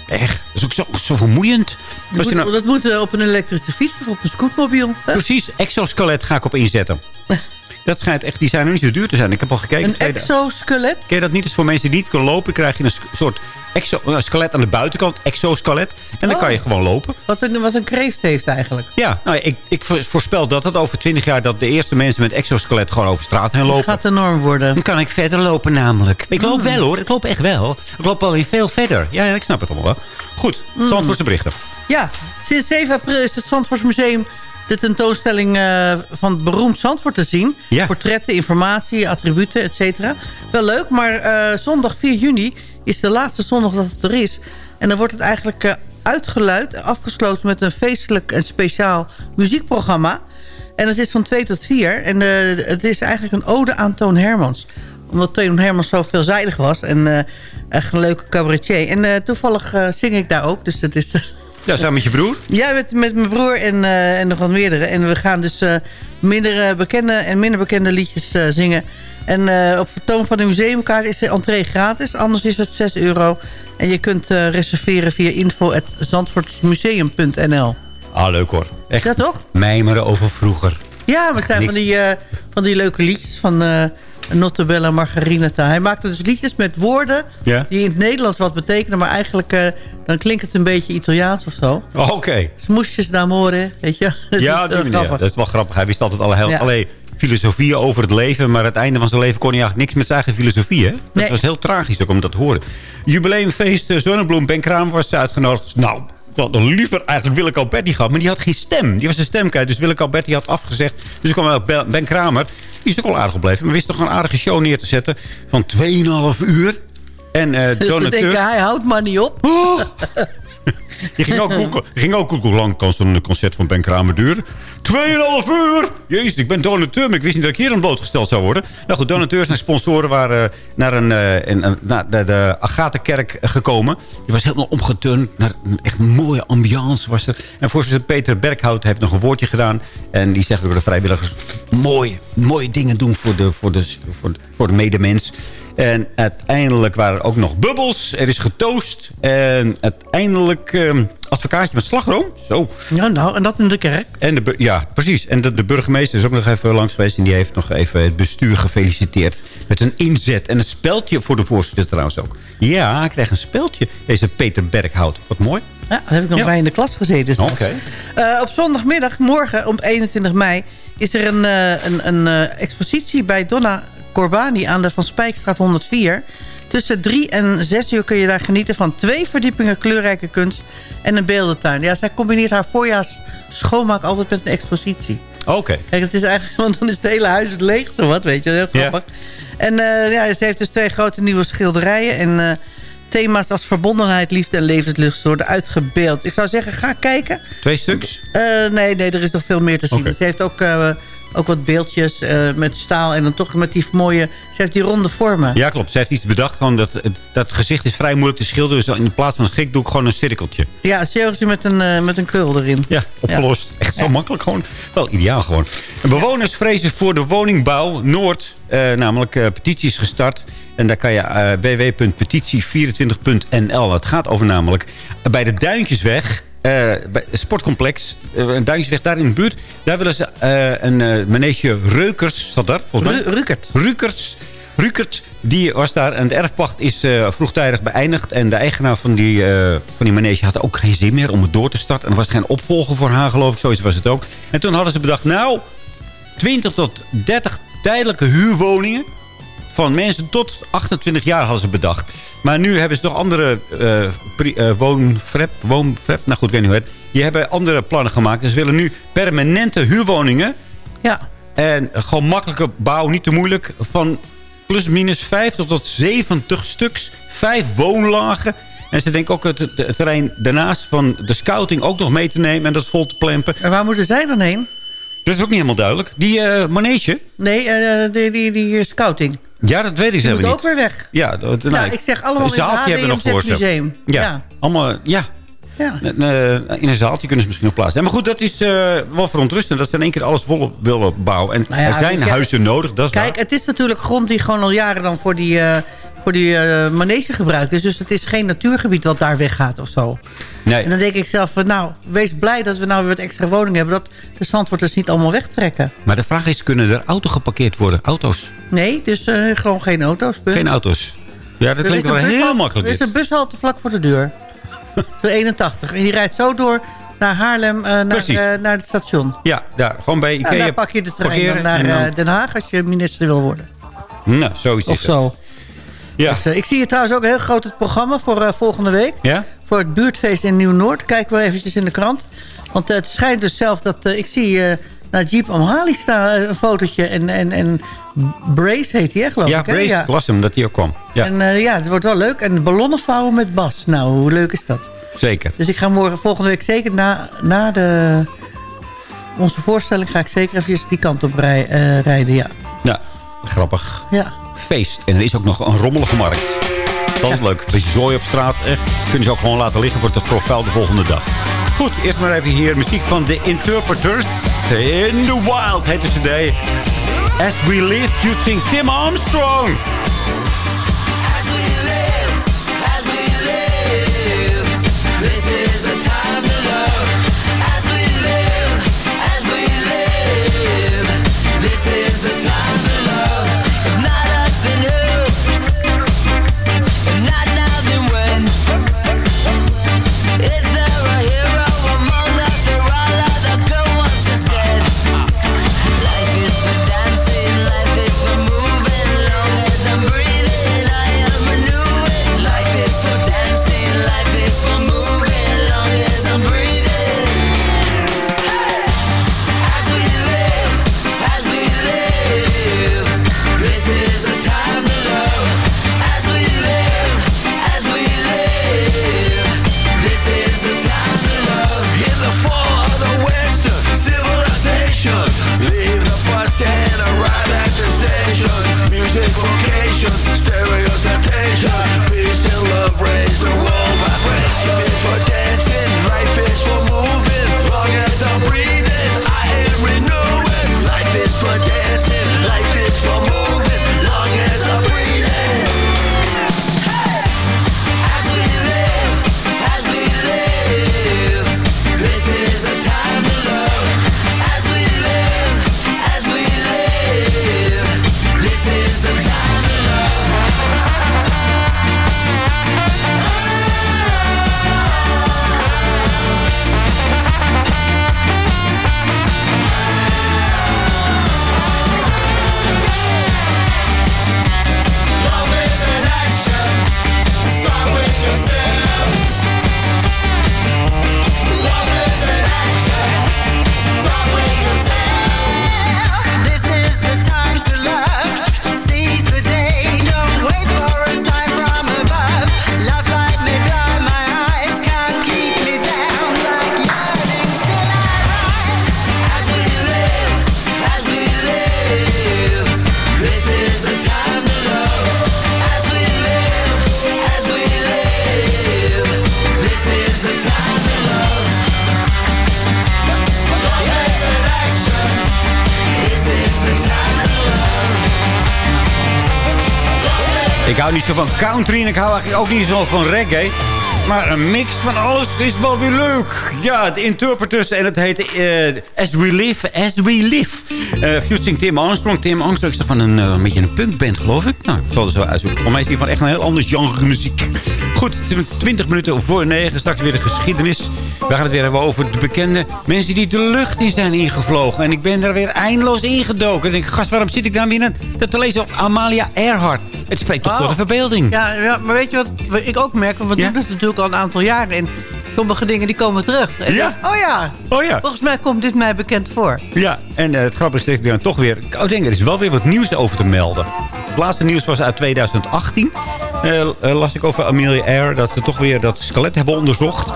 Echt. Dat is ook zo, zo vermoeiend. Dat moet, nou- dat moet eh, op een elektrische fiets of op een scootmobiel. hè? Precies, exoskelet ga ik op inzetten. (laughs) Dat schijnt echt, die zijn nog niet zo duur te zijn. Ik heb al gekeken. Een exoskelet? Ken je dat niet? Dus voor mensen die niet kunnen lopen, krijg je een soort exo een skelet aan de buitenkant. Exoskelet. En dan Oh. kan je gewoon lopen. Wat een, wat een kreeft heeft eigenlijk. Ja, nou, ik, ik voorspel dat het over 20 jaar... dat de eerste mensen met exoskelet gewoon over straat heen Dat lopen. gaat de norm worden. Dan kan ik verder lopen namelijk. Ik loop Mm. wel hoor, ik loop echt wel. Ik loop alweer veel verder. Ja, ja ik snap het allemaal wel. Goed, Mm. Zandvoortse berichten. Ja, sinds 7 april is het Zandvoortsmuseum de tentoonstelling eh, van het beroemd Zandvoort te zien. Ja. Portretten, informatie, attributen, et cetera. Wel leuk, maar eh, zondag 4 juni is de laatste zondag dat het er is. En dan wordt het eigenlijk eh, uitgeluid, afgesloten met een feestelijk en speciaal muziekprogramma. En het is van 2 tot 4. En eh, het is eigenlijk een ode aan Toon Hermans. Omdat Toon Hermans zo veelzijdig was. En eh, echt een leuke cabaretier. En toevallig zing ik daar ook. Dus het is... Ja, samen met je broer? Ja, met, met mijn broer en, en nog wat meerdere. En we gaan dus minder bekende en minder bekende liedjes zingen. En eh, op vertoon van de museumkaart is de entree gratis. Anders is het 6 euro. En je kunt eh, reserveren via info.zandvoortsmuseum.nl Ah, leuk hoor. Echt Ja, toch? mijmeren over vroeger. Ja, maar het zijn van die, eh, van die leuke liedjes van eh Nottebella Margarinata. Hij maakte dus liedjes met woorden Ja? die in het Nederlands wat betekenen. Maar eigenlijk dan klinkt het een beetje Italiaans of zo. Oh, Oké. Smoesjes d'amore, weet je. (laughs) Dat Ja, is, die manier. Dat is wel grappig. Hij wist altijd alle Ja. allerlei filosofieën over het leven. Maar het einde van zijn leven kon hij eigenlijk niks met zijn eigen filosofie. Hè? Dat Nee. was heel tragisch ook om dat te horen. Jubileumfeest eh, Zonnebloem. Ben Kramer was uitgenodigd. Nou, ik had dan liever eigenlijk Willeke Alberti gehad. Maar die had geen stem. Die was een stem kwijt. Dus Willeke Alberti had afgezegd. Dus ik kwam ook Ben- Kramer. Die is ook al aardig gebleven. Maar wist toch een aardige show neer te zetten. Van 2,5 uur. En eh (laughs) Dus te donateurs... denken, hij houdt maar niet op. Oh! (laughs) Je ging ook je ging ook lang kan zo'n concert van Ben Kramer duren? Tweeënhalf uur! Jezus, ik ben donateur, maar ik wist niet dat ik hier aan blootgesteld zou worden. Nou goed, donateurs en sponsoren waren naar, een, eh, een, naar de, de Agatha-kerk gekomen. Die was helemaal omgeturnd. Naar een echt mooie ambiance was er. En voorzitter Peter Berghout heeft nog een woordje gedaan. En die zegt door de vrijwilligers... mooie, mooie dingen doen voor de, voor de, voor de medemens. En uiteindelijk waren er ook nog bubbels. Er is getoost. En uiteindelijk ehm advocaatje met slagroom. Zo. Ja, nou, en dat in de kerk. En de, ja, precies. En de, de burgemeester is ook nog even langs geweest. En die heeft nog even het bestuur gefeliciteerd. Met een inzet. En een speldje voor de voorzitter trouwens ook. Ja, hij kreeg een speldje. Deze Peter Berghout. Wat mooi. Ja, daar heb ik nog Ja. bij in de klas gezeten. Oké. Eh, op zondagmiddag, morgen om 21 mei... is er een, eh, een, een eh, expositie bij Donna Corbani aan de Van Spijkstraat 104. Tussen 3 en 6 uur kun je daar genieten van twee verdiepingen kleurrijke kunst... en een beeldentuin. Ja, zij combineert haar voorjaars schoonmaak altijd met een expositie. Oké. Kijk, het is eigenlijk, (laughs) want dan is het hele huis het leeg, zo wat, weet je. Heel grappig. En eh, ja, ze heeft dus twee grote nieuwe schilderijen. En eh, thema's als verbondenheid, liefde en levenslust worden uitgebeeld. Ik zou zeggen, ga kijken. Twee stuks. Eh, nee, nee, er is nog veel meer te zien. Ze heeft ook, ook wat beeldjes eh, met staal en dan toch met die mooie... Ze heeft die ronde vormen. Ja, klopt. Ze heeft iets bedacht. Van dat, dat gezicht is vrij moeilijk te schilderen. Dus in plaats van een schik doe ik gewoon een cirkeltje. Ja, chirurgie met een, eh, met een krul erin. Ja, opgelost. Echt zo makkelijk gewoon. Wel ideaal gewoon. En bewoners vrezen voor de woningbouw Noord. eh, namelijk petities gestart. En daar kan je eh www.petitie24.nl. Het gaat over namelijk bij de Duintjesweg. Eh, bij sportcomplex, eh, een Duintjesweg daar in de buurt. Daar willen ze eh, een manege Reukers, zat daar volgens mij. Ru- Rukert. Rukert. Rukert, die was daar. En de erfpacht is vroegtijdig beëindigd. En de eigenaar van die, eh, van die manege had ook geen zin meer om het door te starten. En er was geen opvolger voor haar, geloof ik. Zoiets was het ook. En toen hadden ze bedacht, nou, 20 tot 30 tijdelijke huurwoningen. Van mensen tot 28 jaar hadden ze bedacht. Maar nu hebben ze nog andere woonfrep, woonfrep, nou goed, ik weet niet hoe het. Die hebben andere plannen gemaakt. Dus ze willen nu permanente huurwoningen. Ja. En gewoon makkelijke bouw, niet te moeilijk. Van plus minus 50 tot 70 stuks. Vijf woonlagen. En ze denken ook het, het terrein daarnaast van de scouting ook nog mee te nemen. En dat vol te plempen. En waar moeten zij dan heen? Dat is ook niet helemaal duidelijk. Die eh manege? Nee, die, die, die scouting. Ja, dat weet ik zelf niet. ook weer weg. Ja, dat, Nou, ik zeg allemaal in het hebben nog. HDMZ museum. Ja, Ja. allemaal, ja. Ja. Eh, in een zaaltje kunnen ze misschien nog plaatsen. Ja, maar goed, dat is eh, wel verontrustend. Dat ze in één keer alles vol willen bouwen. En Nou er zijn huizen nodig, dat is Kijk, het is natuurlijk grond die gewoon al jaren dan voor die, eh, voor die manege gebruikt is. Dus het is geen natuurgebied wat daar weggaat of zo. Nee. En dan denk ik zelf, van, nou, wees blij dat we nou weer wat extra woningen hebben. Dat de zandwoorders niet allemaal wegtrekken. Maar de vraag is, kunnen er auto's geparkeerd worden? Auto's? Nee, dus eh, gewoon geen auto's. punt. Geen auto's. Ja, dat klinkt wel heel makkelijk. Er is een bushalte vlak voor de deur. (laughs) Zo 81. En die rijdt zo door naar Haarlem, eh, naar, eh, naar het station. Ja, daar, gewoon bij En Ikea daar pak je de trein naar en dan- Den Haag als je minister wil worden. Nou, zoiets Of is het. zo. Ja. Dus, ik zie hier trouwens ook heel groot het programma voor volgende week. Ja? Voor het buurtfeest in Nieuw-Noord. Kijken we eventjes in de krant. Want het schijnt dus zelf dat... eh, ik zie eh naar Jeep Amhali staan eh, een fotootje. En, en, en Brace heet hij, hè, geloof Ja, ik. hè? Brace, ik las hem dat hij ook kwam. Ja, En ja, het wordt wel leuk. En ballonnen vouwen met Bas. Nou, hoe leuk is dat? zeker. Dus ik ga morgen, volgende week zeker na, na de, onze voorstelling... ga ik zeker even die kant op rij- rijden, ja. Ja, grappig. Ja. Feest. En er is ook nog een rommelige markt. Dat leuk. Een beetje zooi op straat. Echt. Kunnen ze ook gewoon laten liggen voor te grof de volgende dag. Goed, eerst maar even hier muziek van The Interpreters. In the Wild heet de. As We Live, featuring Tim Armstrong. As we live, as we live, this is the time Is there a hero vocation, stereo sensation, peace and love raise the world vibration. Country en ik hou eigenlijk ook niet zo van reggae. Maar een mix van alles is wel weer leuk. Ja, de Interpreters en het heet eh, As We Live, As We Live. Featuring Tim Armstrong. Tim Armstrong is toch van een, eh, een beetje een punkband, geloof ik? Nou, ik zal het zo uitzoeken. Voor mij is die van echt een heel ander genre muziek. Goed, het is 20 minuten voor 9. Straks weer de geschiedenis. We gaan het weer hebben over de bekende mensen die de lucht in zijn ingevlogen. En ik ben daar weer eindeloos ingedoken. Ik denk, gast, waarom zit ik weer net dat te lezen op Amalia Earhart? Het spreekt toch Oh. tot de verbeelding. Ja, ja, maar weet je wat, ik ook merk? Want we Ja? doen het natuurlijk al een aantal jaren. En sommige dingen die komen terug. En Ja? dan- oh ja. Oh ja. Volgens mij komt dit mij bekend voor. Ja, en eh, het grappige is dat ik dan toch weer... Ik denk, er is wel weer wat nieuws over te melden. Het laatste nieuws was uit 2018. Eh, eh, las ik over Amelia Air. Dat ze toch weer dat skelet hebben onderzocht.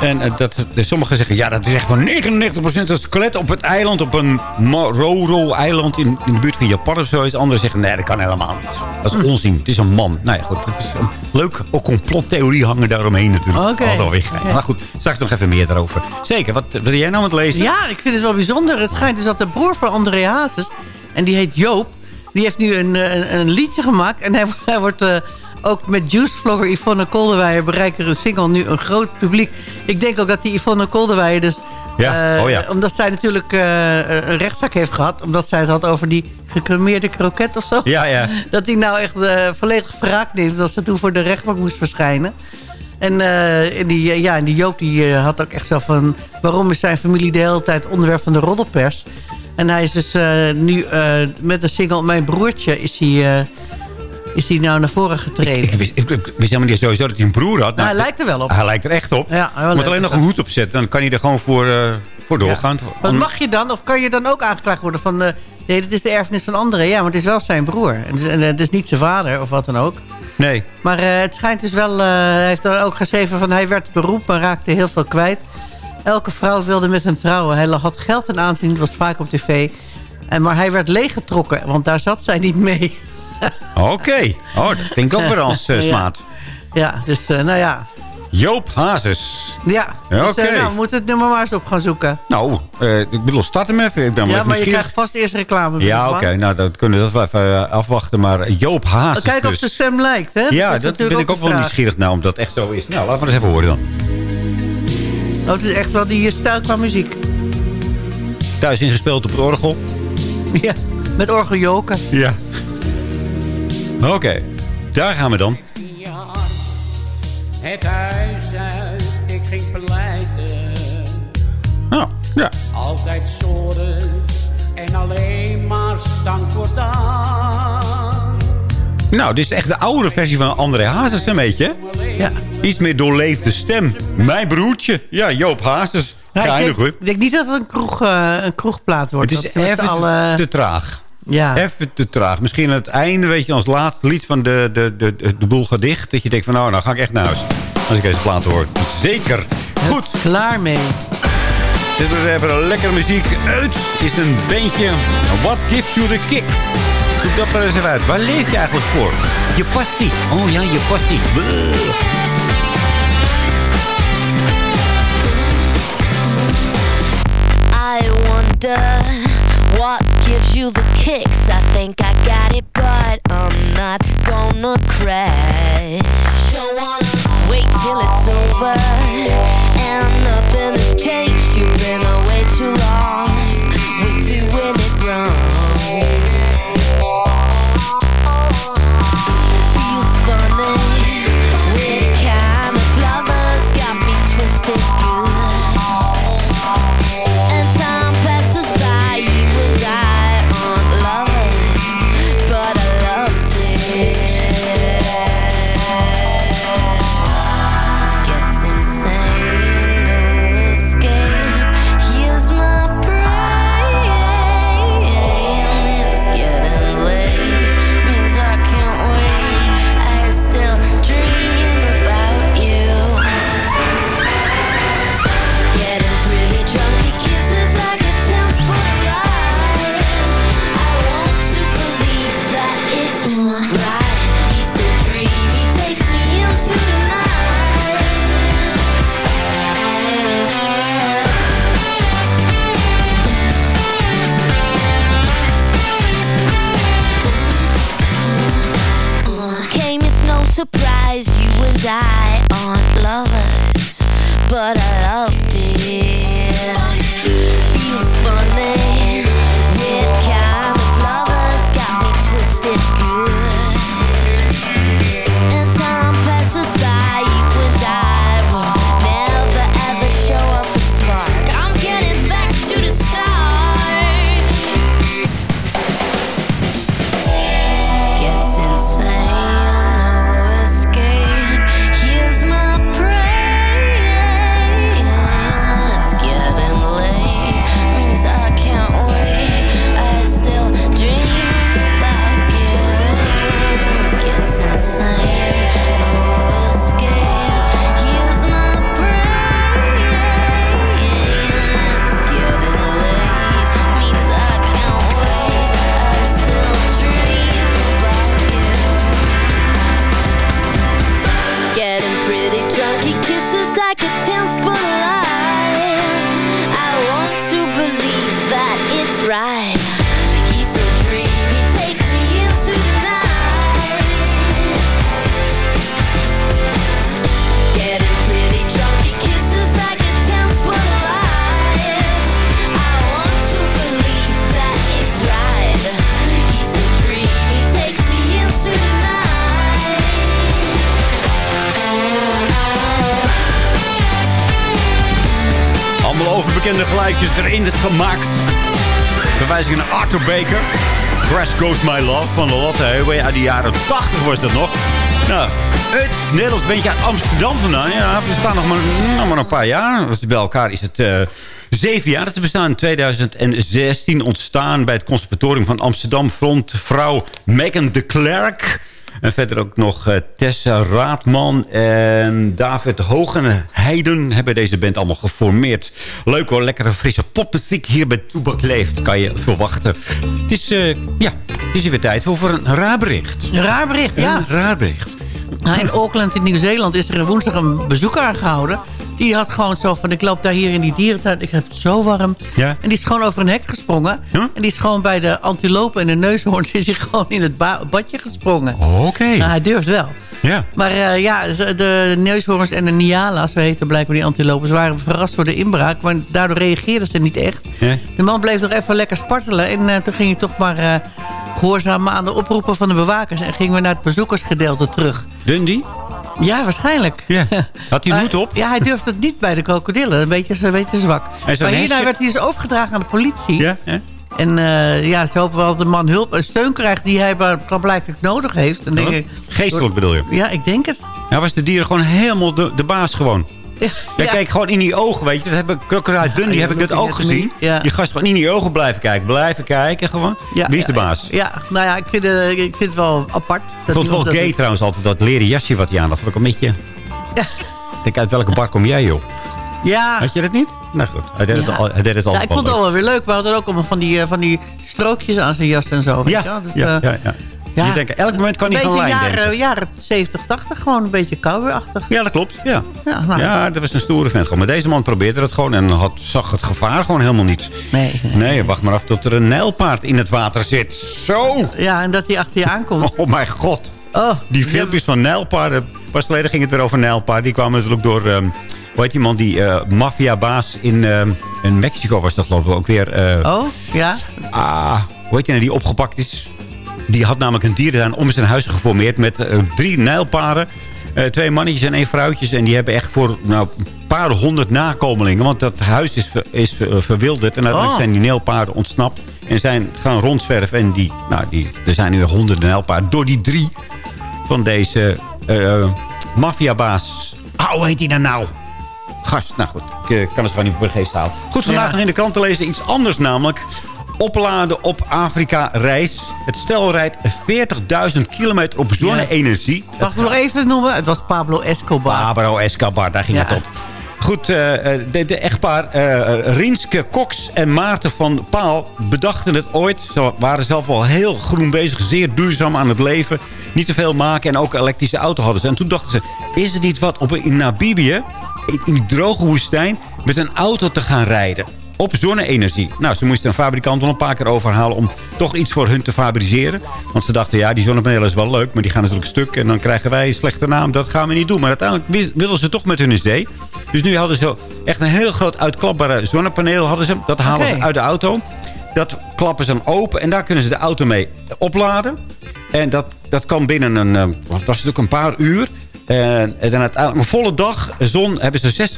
En eh, dat, dus sommigen zeggen, ja, dat is echt van 99% een skelet op het eiland. Op een Roro-eiland in, in de buurt van Japan of zo. Anderen zeggen, nee, dat kan helemaal niet. Dat is onzin. Het is een man. Nou ja, goed. Het is een leuk. Ook complottheorie hangen daaromheen natuurlijk. Oké. Alweer. Oké. Maar goed, straks nog even meer daarover. Zeker. Wat wil jij nou aan het lezen? Ja, ik vind het wel bijzonder. Het schijnt dus dat de broer van André Hazes... en die heet Joop... die heeft nu een, eh, een, een liedje gemaakt... en hij, (laughs) hij wordt eh, ook met juicevlogger Yvonne Kolderweijer... bereikt er een single nu een groot publiek. Ik denk ook dat die Yvonne Kolderweijer dus... Ja, eh, oh ja. Omdat zij natuurlijk eh, een rechtszaak heeft gehad... omdat zij het had over die gecremeerde kroket of zo. Ja, ja. (laughs) Dat hij nou echt eh, volledig wraak neemt... dat ze toen voor de rechtbank moest verschijnen. En, en die, ja, en die Joop die, had ook echt zo van... waarom is zijn familie de hele tijd onderwerp van de roddelpers? En hij is dus nu met de single Mijn Broertje... is hij, is hij nou naar voren getreden. Ik wist, ik, ik wist helemaal niet sowieso dat hij een broer had. Nou, hij lijkt er wel op. Hij lijkt er echt op. Ja, Je moet alleen nog een hoed opzetten. Dan kan hij er gewoon voor, eh, voor doorgaan. Wat mag je dan? Of kan je dan ook aangeklaagd worden van... eh, nee, dit is de erfenis van anderen. Ja, maar het is wel zijn broer. En het is, en het is niet zijn vader of wat dan ook. Nee. Maar eh, het schijnt dus wel... hij heeft er ook geschreven van... hij werd beroemd, maar raakte heel veel kwijt. Elke vrouw wilde met hem trouwen. Hij had geld en aanzien, was vaak op tv. En, maar hij werd leeggetrokken, want daar zat zij niet mee. (laughs) Oké. Oh, dat klinkt ook weer als eh, Ja. smaad. Ja, dus eh, nou ja. Joop Hazes. Ja, dus, oké. eh, nou, we moeten het nummer maar eens op gaan zoeken. Nou, ik bedoel, start hem even. Ik ben Ja, maar je krijgt vast eerst reclame. Ja, oké. Nou, dat kunnen we dat wel even afwachten. Maar Joop Hazes Kijk of dus. de stem lijkt, hè? Ja, dat ben ik ook wel nieuwsgierig naar, omdat het echt zo is. Nou, laten we eens even horen dan. Oh, het is echt wel die stijl qua muziek. Thuis ingespeeld op het orgel. (laughs) Ja, met orgeljoken. Ja. Oké, daar gaan we dan. Het huis uit, ik ging pleiten. Nou, ja. Altijd sores en alleen maar stank wordt aan. Nou, dit is echt de oude versie van André Hazes een beetje. hè? Ja. Iets meer doorleefde stem. Mijn broertje. Ja, Joop Hazes. Ja, ik, denk, ik denk niet dat het een, kroeg, eh, een kroegplaat wordt. Het is even te traag. Ja. Even te traag. Misschien aan het einde, weet je, als laatste lied van de, de, de, de, de boel gaat dicht. Dat je denkt van, nou, nou ga ik echt naar huis. Als ik deze plaat hoor. Zeker. Goed. Klaar mee. Dit was even een lekkere muziek. Het is een bandje. What gives you the kicks? Zoek dat maar eens even uit. Waar leef je eigenlijk voor? Je passie. Oh ja, je passie. Bleh. I wonder gives you the kicks. I think I got it, but I'm not gonna crash. Don't wanna wait till it's over and nothing has changed. You've been away too long. Gelijkjes erin gemaakt. Verwijzing naar Arthur Baker. Crash Goes My Love van de Lotte Highway. Uit de jaren 80 was dat nog. Nou, het Nederlands bandje uit Amsterdam vandaan. Ja, we staan nog maar, nog maar een paar jaar. Bij elkaar is het eh, zeven jaar dat ze bestaan. In 2016 ontstaan bij het conservatorium van Amsterdam. Frontvrouw Megan de Klerk. En verder ook nog eh, Tessa Raadman en David Hogenheiden hebben deze band allemaal geformeerd. Leuk hoor, lekkere frisse popmuziek hier bij Toebak Leeft, kan je verwachten. Het is, eh, ja, het is weer tijd voor, voor een raar bericht. Een raar bericht, ja. Een raar bericht. Nou, in Auckland in Nieuw-Zeeland is er woensdag een bezoek aangehouden. Die had gewoon zo van, ik loop daar hier in die dierentuin. Ik heb het zo warm. Ja. En die is gewoon over een hek gesprongen. En die is gewoon bij de antilopen en de neushoorns... (laughs) is hij gewoon in het ba- badje gesprongen. Oké. Nou, hij durft wel. Ja. Maar eh, ja, de neushoorns en de niala's, zo heten blijkbaar die antilopen... waren verrast door de inbraak, maar daardoor reageerden ze niet echt. Ja. De man bleef nog even lekker spartelen. En eh, toen ging hij toch maar eh, gehoorzamen aan de oproepen van de bewakers... en gingen we naar het bezoekersgedeelte terug. Dundee? Ja, waarschijnlijk. Ja. Had hij een hoed op? Ja, hij durfde het niet bij de krokodillen. Een beetje, een beetje zwak. Maar hierna werd hij dus overgedragen aan de politie. Ja. En eh, ja, ze hopen wel dat de man hulp en steun krijgt... die hij blijkbaar nodig heeft. En denk ik, Geestelijk bedoel je? Ja, ik denk het. Nou was de dieren gewoon helemaal de, de baas gewoon. Ja, Ja, kijk gewoon in die ogen, weet je. Dat heb ik, Crocodile Dundee ja, heb ik dat ook gezien. Ja. Je gast gewoon in die ogen blijven kijken. Blijven kijken gewoon. Ja, Wie is de ja, baas? Ja, nou ja, ik vind, eh, ik vind het wel apart. Ik dat vond het wel dat gay doet. trouwens altijd, dat leren jasje wat hij aan had. Vond ik een beetje... Ja. Ik denk, uit welke bar kom jij, joh? Ja, Had je dat niet? Nou goed, hij deed het, Ja. al, hij deed het ja, altijd ik vond het wel weer leuk. We hadden ook allemaal van die, eh, van die strookjes aan zijn jas en zo. weet je. Ja, Dus, ja, eh, ja, ja. Ja. Je denkt, elk moment kan hij beetje lijn jaren, dansen. jaren 70, 80. Gewoon een beetje cowboyachtig. Ja, dat klopt. Ja. Ja, nou, ja, dat was een stoere vent. gewoon. Maar deze man probeerde het gewoon en had, zag het gevaar gewoon helemaal niet. Nee, nee. Nee, wacht maar af tot er een nijlpaard in het water zit. Zo! Ja, en dat hij achter je aankomt. (laughs) Oh mijn god. Oh, Die filmpjes van nijlpaarden. Pas geleden ging het weer over nijlpaarden. Die kwamen natuurlijk door... ehm hoe heet die man? Die eh maffiabaas in, ehm, in Mexico was dat geloof ik ook weer. eh, Oh, ja. Ah, hoe heet die nou die opgepakt is? Die had namelijk een dierentuin om zijn huis geformeerd... met eh, drie nijlpaarden. eh, twee mannetjes en één vrouwtjes. En die hebben echt voor nou, een paar honderd nakomelingen. Want dat huis is, ver- is ver- verwilderd. En uiteindelijk Oh. zijn die nijlpaarden ontsnapt. En zijn gaan rondzwerven. En die, nou, die, er zijn nu honderden nijlpaarden. Door die drie van deze eh maffiabaas. Ah, hoe heet die dan nou? Gast, nou goed. Ik eh, kan het gewoon niet op mijn geest halen. Goed, vandaag Ja. nog in de krant te lezen iets anders namelijk. Opladen op Afrika-reis. Het stel rijdt 40.000 kilometer op zonne-energie. Mag ik nog even noemen? Het was Pablo Escobar. Pablo Escobar, daar ging Ja. het op. Goed, eh, eh, de, de echtpaar eh, Rinske Cox en Maarten van Paal bedachten het ooit. Ze waren zelf al heel groen bezig, zeer duurzaam aan het leven. Niet te veel maken en ook een elektrische auto hadden ze. En toen dachten ze, is het niet wat om in Namibië, in, in die droge woestijn, met een auto te gaan rijden? Op zonne-energie. Nou, ze moesten een fabrikant wel een paar keer overhalen om toch iets voor hun te fabriceren. Want ze dachten, ja, die zonnepanelen is wel leuk, maar die gaan natuurlijk stuk. En dan krijgen wij een slechte naam. Dat gaan we niet doen. Maar uiteindelijk wilden ze toch met hun idee. Dus nu hadden ze echt een heel groot uitklapbare zonnepaneel. Hadden ze. Dat halen ze uit de auto. Dat klappen ze dan open en daar kunnen ze de auto mee opladen. En dat, dat kan binnen een, eh, wat was het ook, een paar uur. En, en dan uiteindelijk een volle dag zon hebben ze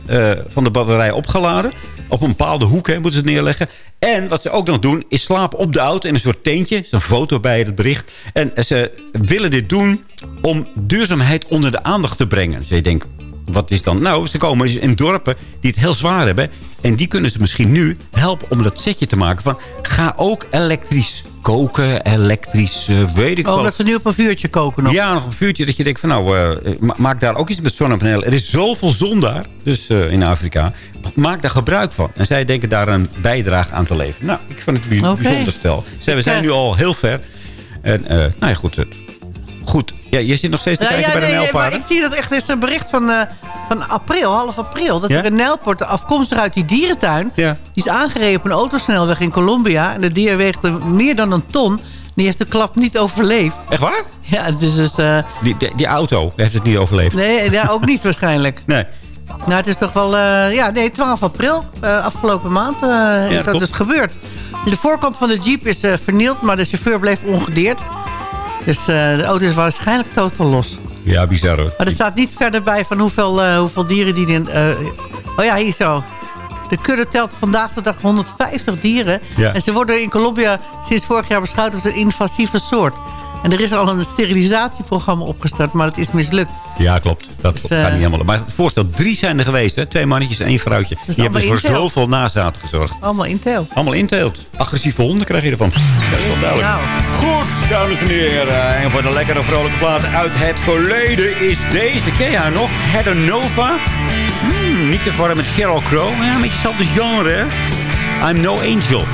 60% eh, van de batterij opgeladen. Op een bepaalde hoek hè, moeten ze het neerleggen. En wat ze ook nog doen, is slapen op de auto in een soort tentje. Er is een foto bij het bericht. En ze willen dit doen om duurzaamheid onder de aandacht te brengen. Dus je denkt, wat is dan? Nou, ze komen dus in dorpen die het heel zwaar hebben. En die kunnen ze misschien nu helpen om dat setje te maken van... ga ook elektrisch koken, elektrisch, eh, weet ik Oh, wel. dat ze nu op een vuurtje koken nog. Ja, nog een vuurtje dat je denkt van nou, eh, ma- maak daar ook iets met zonnepanelen. Er is zoveel zon daar, dus eh, in Afrika. Maak daar gebruik van. En zij denken daar een bijdrage aan te leveren. Nou, ik vind het bijzonder stel. Zij, we zijn eh, nu al heel ver. En eh, nou ja, goed. Goed. Ja, je zit nog steeds te kijken ja, bij de nee, nijlpaarden. ik zie dat echt. Is een bericht van, eh, van april, half april. Dat er een nijlpoort afkomstig uit die dierentuin... Ja. die is aangereden op een autosnelweg in Colombia. En de dier weegde meer dan een ton. Die heeft de klap niet overleefd. Echt waar? Ja, dus... dus eh, Die, die, die auto heeft het niet overleefd. nee, ja, ook niet waarschijnlijk. (laughs) Nee. Nou, het is toch wel... eh, ja, nee, 12 april, afgelopen maand, is dat klopt. dus gebeurd. De voorkant van de jeep is vernield, maar de chauffeur bleef ongedeerd. Dus eh, de auto is waarschijnlijk totaal los. Ja, bizar hoor. Maar er staat niet verder bij van hoeveel, eh, hoeveel dieren die... In, eh, oh ja, hier zo. De kudde telt vandaag de dag 150 dieren. Ja. En ze worden in Colombia sinds vorig jaar beschouwd als een invasieve soort. En er is al een sterilisatieprogramma opgestart, maar het is mislukt. Ja, klopt. Dat Dus, gaat eh, niet helemaal. Maar voorstel, drie zijn er geweest. Hè? Twee mannetjes en één vrouwtje. Die hebben dus voor zoveel nazaat gezorgd. Allemaal inteelt. Allemaal inteelt. Agressieve honden krijg je ervan. Dat is wel duidelijk. Nou, Goed, dames en heren. En voor de lekkere vrolijke plaat uit het verleden is deze. Ken je haar nog? Heather Nova. Hmm, niet te verwarren met Sheryl Crow. Ja, een beetje hetzelfde genre, hè? I'm no angel.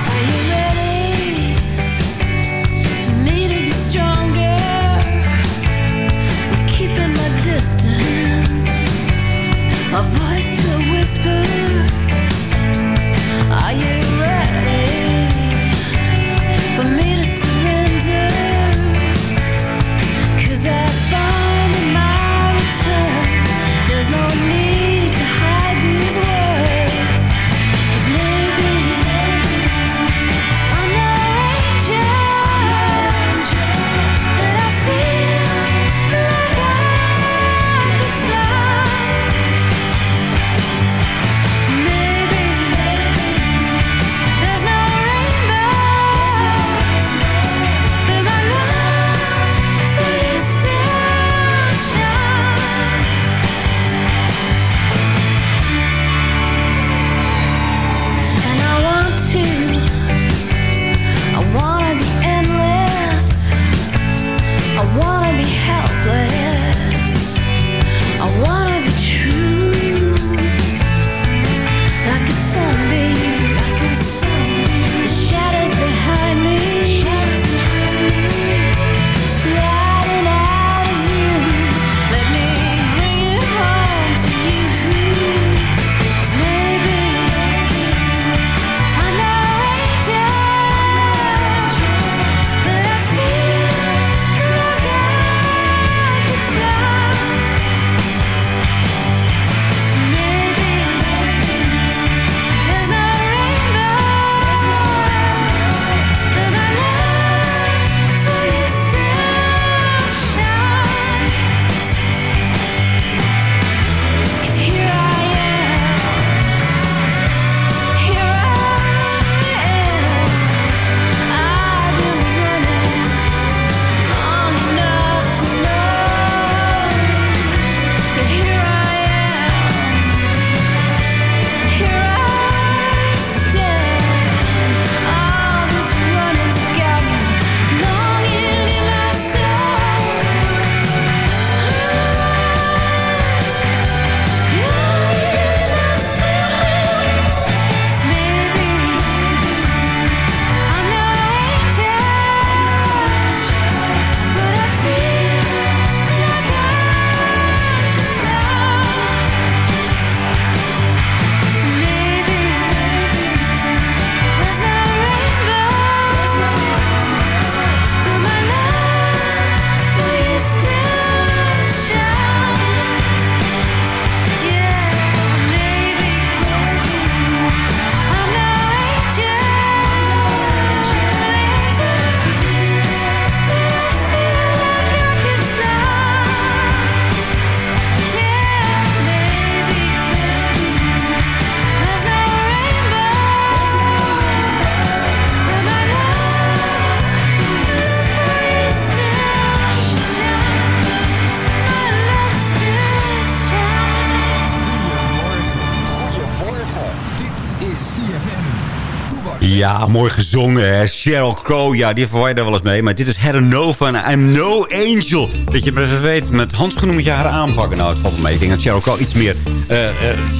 Ja, mooi gezongen, hè. Sheryl Crow, ja, die verwaar je daar wel eens mee. Maar dit is Heather Nova en I'm no angel. Dat je maar weet, met handschoenen moet je haar aanpakken. Nou, het valt wel mee. Ik denk dat Sheryl Crow iets meer eh,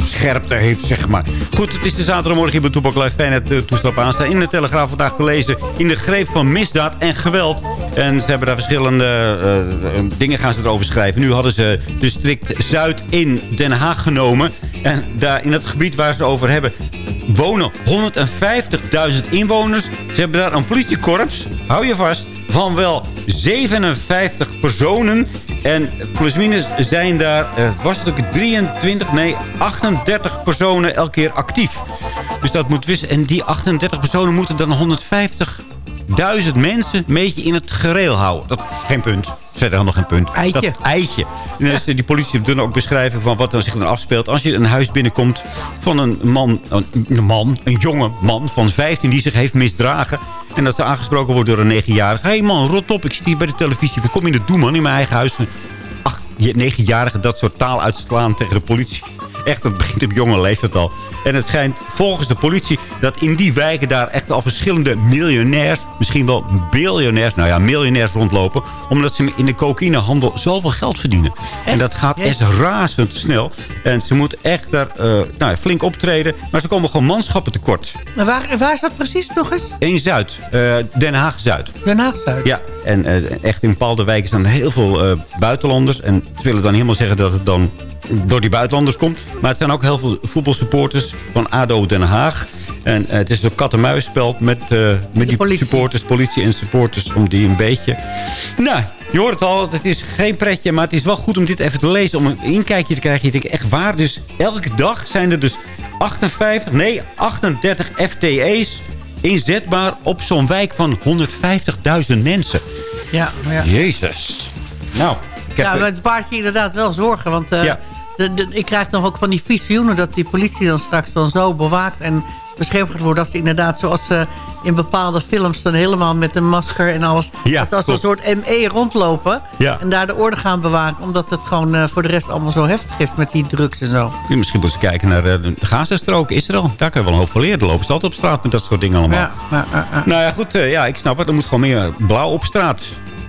scherpte heeft, zeg maar. Goed, het is de zaterdagmorgen hier bij Toepak Live. Fijn het uh, toestel aanstaan. In de Telegraaf vandaag gelezen. In de greep van misdaad en geweld. En ze hebben daar verschillende eh, dingen gaan ze erover schrijven. Nu hadden ze district Zuid in Den Haag genomen. En daar in het gebied waar ze het over hebben wonen 150.000 inwoners. Ze hebben daar een politiekorps, hou je vast, van wel 57 personen. En plusminus zijn daar, eh, was het ook 23, nee 38 personen elke keer actief. Dus dat moet wisselen. En die 38 personen moeten dan 150.000 mensen een beetje in het gereel houden. Dat is geen punt. Verder helemaal geen punt. Eitje. Dat eitje. En dus die politie doen ook beschrijven van wat er zich dan afspeelt. Als je een huis binnenkomt van een man, een man, een jonge man van 15 die zich heeft misdragen. En dat ze aangesproken wordt door een 9-jarige. Hé hey man, rot op, ik zit hier bij de televisie. Wat kom je het doen man in mijn eigen huis? Acht, 9-jarige dat soort taal uitslaan tegen de politie. Echt, dat begint op jonge leeftijd al. En het schijnt volgens de politie dat in die wijken daar echt al verschillende miljonairs, misschien wel biljonairs, nou ja, miljonairs rondlopen. Omdat ze in de cocaïnehandel zoveel geld verdienen. En dat gaat echt razendsnel. En ze moeten echt daar eh, nou, ja, flink optreden. Maar ze komen gewoon manschappen tekort. Maar waar, waar is dat precies nog eens? In Zuid, eh, Den Haag-Zuid. Den Haag-Zuid. Ja, en eh, echt in bepaalde wijken staan heel veel buitenlanders. En ze willen dan helemaal zeggen dat het dan door die buitenlanders komt. Maar het zijn ook heel veel voetbalsupporters van ADO Den Haag. En eh, het is een kat-en-muisspel met, eh, met die politie. supporters, politie en supporters. Om die een beetje... Nou, je hoort het al, het is geen pretje. Maar het is wel goed om dit even te lezen. Om een inkijkje te krijgen. Je denkt echt waar. Dus elke dag zijn er dus 58, nee 38 FTE's inzetbaar op zo'n wijk van 150.000 mensen. Ja, ja. Jezus. Nou, ik heb... ja, maar het baart je inderdaad wel zorgen. Want eh, Ja. De, de- ik krijg nog ook van die visioenen... dat die politie dan straks dan zo bewaakt en beschermd gaat worden... dat ze inderdaad zoals ze in bepaalde films... dan helemaal met een masker en alles... Ja, dat ze als een soort ME rondlopen... Ja. en daar de orde gaan bewaken... omdat het gewoon eh, voor de rest allemaal zo heftig is met die drugs en zo. Misschien moeten ze kijken naar eh, de Gazastrook. Israël. Daar kun je wel een hoop van leren. Dan lopen ze altijd op straat met dat soort dingen allemaal. Ja. Nou ja, goed. eh, ja, ik snap het. Er moet gewoon meer blauw op straat.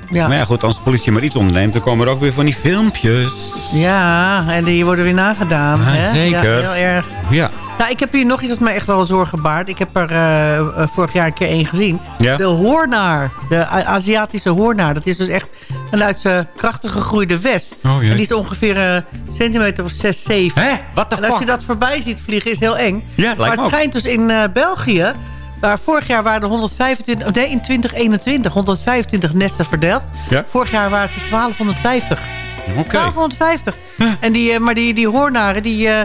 Ja. Maar ja, goed. Als de politie maar iets onderneemt... dan komen er ook weer van die filmpjes. Ja, en die worden weer nagedaan. Ah, hè? zeker. Ja, heel erg. Ja. Nou, ik heb hier nog iets dat mij echt wel zorgen baart. Ik heb er eh, eh, vorig jaar een keer één gezien. Ja? De hoornaar. De Aziatische hoornaar. Dat is dus echt een uit zijn krachtig gegroeide wesp. Oh, en die is ongeveer een centimeter of 6, 7. Hè? What the En als je dat voorbij ziet vliegen, is heel eng. Ja, lijkt maar het schijnt dus in eh, België... Waar vorig jaar waren er 125, nee, in 2021 125 nesten verdeeld. Ja. Vorig jaar waren het er 1250. Oké. 1250. En die, eh, maar die, die hoornaren, die, eh,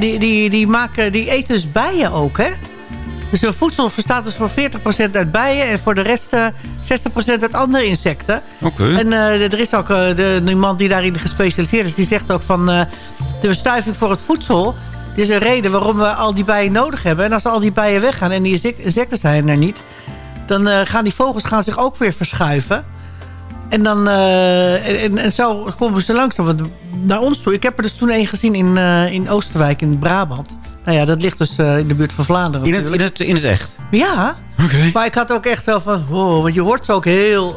die, die, die, maken, die eten dus bijen ook, hè? Dus hun voedsel bestaat dus voor 40% uit bijen... en voor de rest eh 60% uit andere insecten. Oké. En eh, er is ook eh, de, man die daarin gespecialiseerd is... die zegt ook van eh, de bestuiving voor het voedsel... dit is een reden waarom we al die bijen nodig hebben. En als al die bijen weggaan en die insect- insecten zijn er niet... dan eh, gaan die vogels gaan zich ook weer verschuiven... En, dan, eh, en, en zo komen ze langzaam naar ons toe. Ik heb er dus toen één gezien in, eh, in Oosterwijk, in Brabant. Nou ja, dat ligt dus in de buurt van Vlaanderen In het, in, het, in het echt? Ja, Oké. maar ik had ook echt zo van... Wow, want je hoort ze ook heel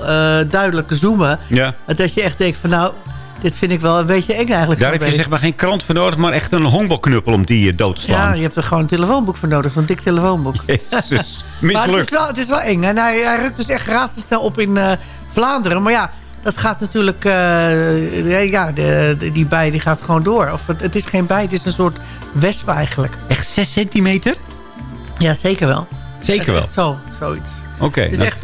duidelijk zoomen. Ja. Dat je echt denkt van nou, dit vind ik wel een beetje eng eigenlijk. Daar heb je zeg maar geen krant voor nodig... maar echt een honkbalknuppel om die eh, dood te Ja, slaan. je hebt er gewoon een telefoonboek voor nodig. Zo'n dik telefoonboek. (laughs) Jezus. (laughs) Maar het is, wel, het is wel eng. En hij, hij rukt dus echt razendsnel op in eh, Vlaanderen. Maar ja, dat gaat natuurlijk... eh, ja, de, de- die bij die gaat gewoon door. Of het, het is geen bij, het is een soort wesp eigenlijk. Echt 6 centimeter? Ja, zeker wel. Zeker wel. Zo, zoiets. Oké. Het is nou, echt...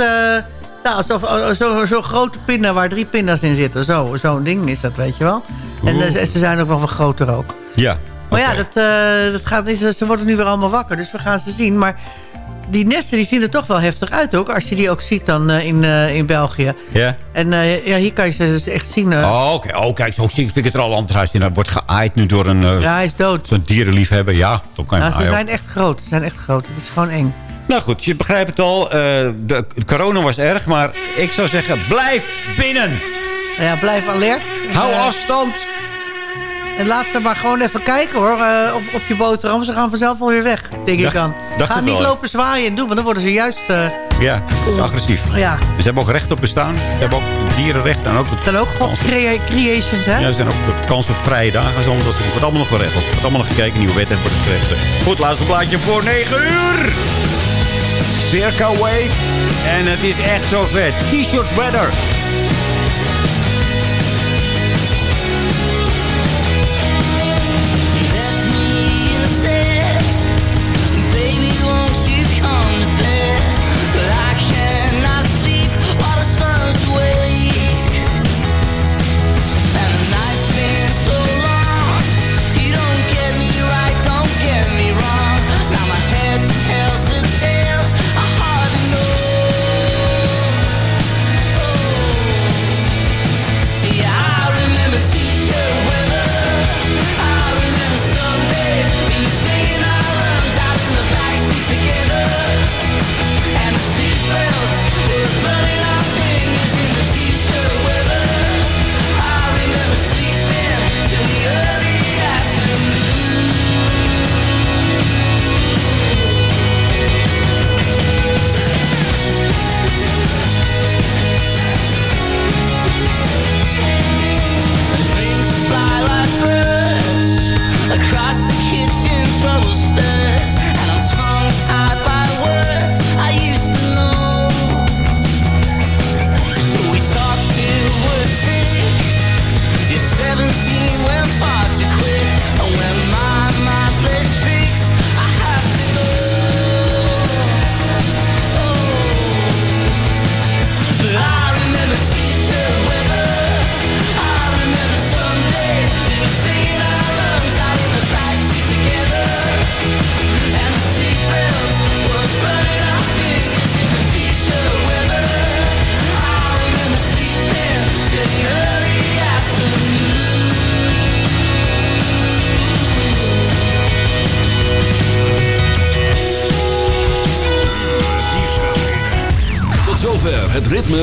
nou, alsof zo'n zo grote pinda waar drie pinda's in zitten. Zo, Zo'n ding is dat, weet je wel. En Oeh. eh, ze, zijn ook wel wat groter ook. ja. Maar ja, dat, eh, dat gaat, niet- ze, worden nu weer allemaal wakker. Dus we gaan ze zien. Maar die nesten die zien er toch wel heftig uit ook. Als je die ook ziet dan eh, in, in België. Ja? En ja, hier kan je ze dus echt zien. Oh, oké. Oh, kijk, zo zie ik vind ik het er al anders uit. Wordt geaaid nu door een Ja, hij is dood. zo'n dierenliefhebber. Ja, dan kan je hem ze zijn echt groot. Ze zijn echt groot. Het is gewoon eng. Nou goed, je begrijpt het al. eh, de corona was erg, maar ik zou zeggen, blijf binnen. Nou ja, blijf alert. Hou Eh, afstand. En laat ze maar gewoon even kijken hoor. eh, op, op je boterham. Ze gaan vanzelf alweer weg. Denk Dacht- ik dan. Ga niet wel, lopen zwaaien en doen. Want dan worden ze juist... Ja, agressief. ja, Ze hebben ook recht op bestaan. Ze hebben ook dierenrechten. En ook het zijn ook Gods crea- creations hè. Ja, er zijn ook de kans op vrije dagen. en Zo, dat wordt allemaal nog geregeld. Er wordt allemaal nog gekeken. Nieuwe wet en wordt geregeld. Goed, laatste blaadje voor 9 uur. Circa Wave. En het is echt zo vet. T-shirt weather.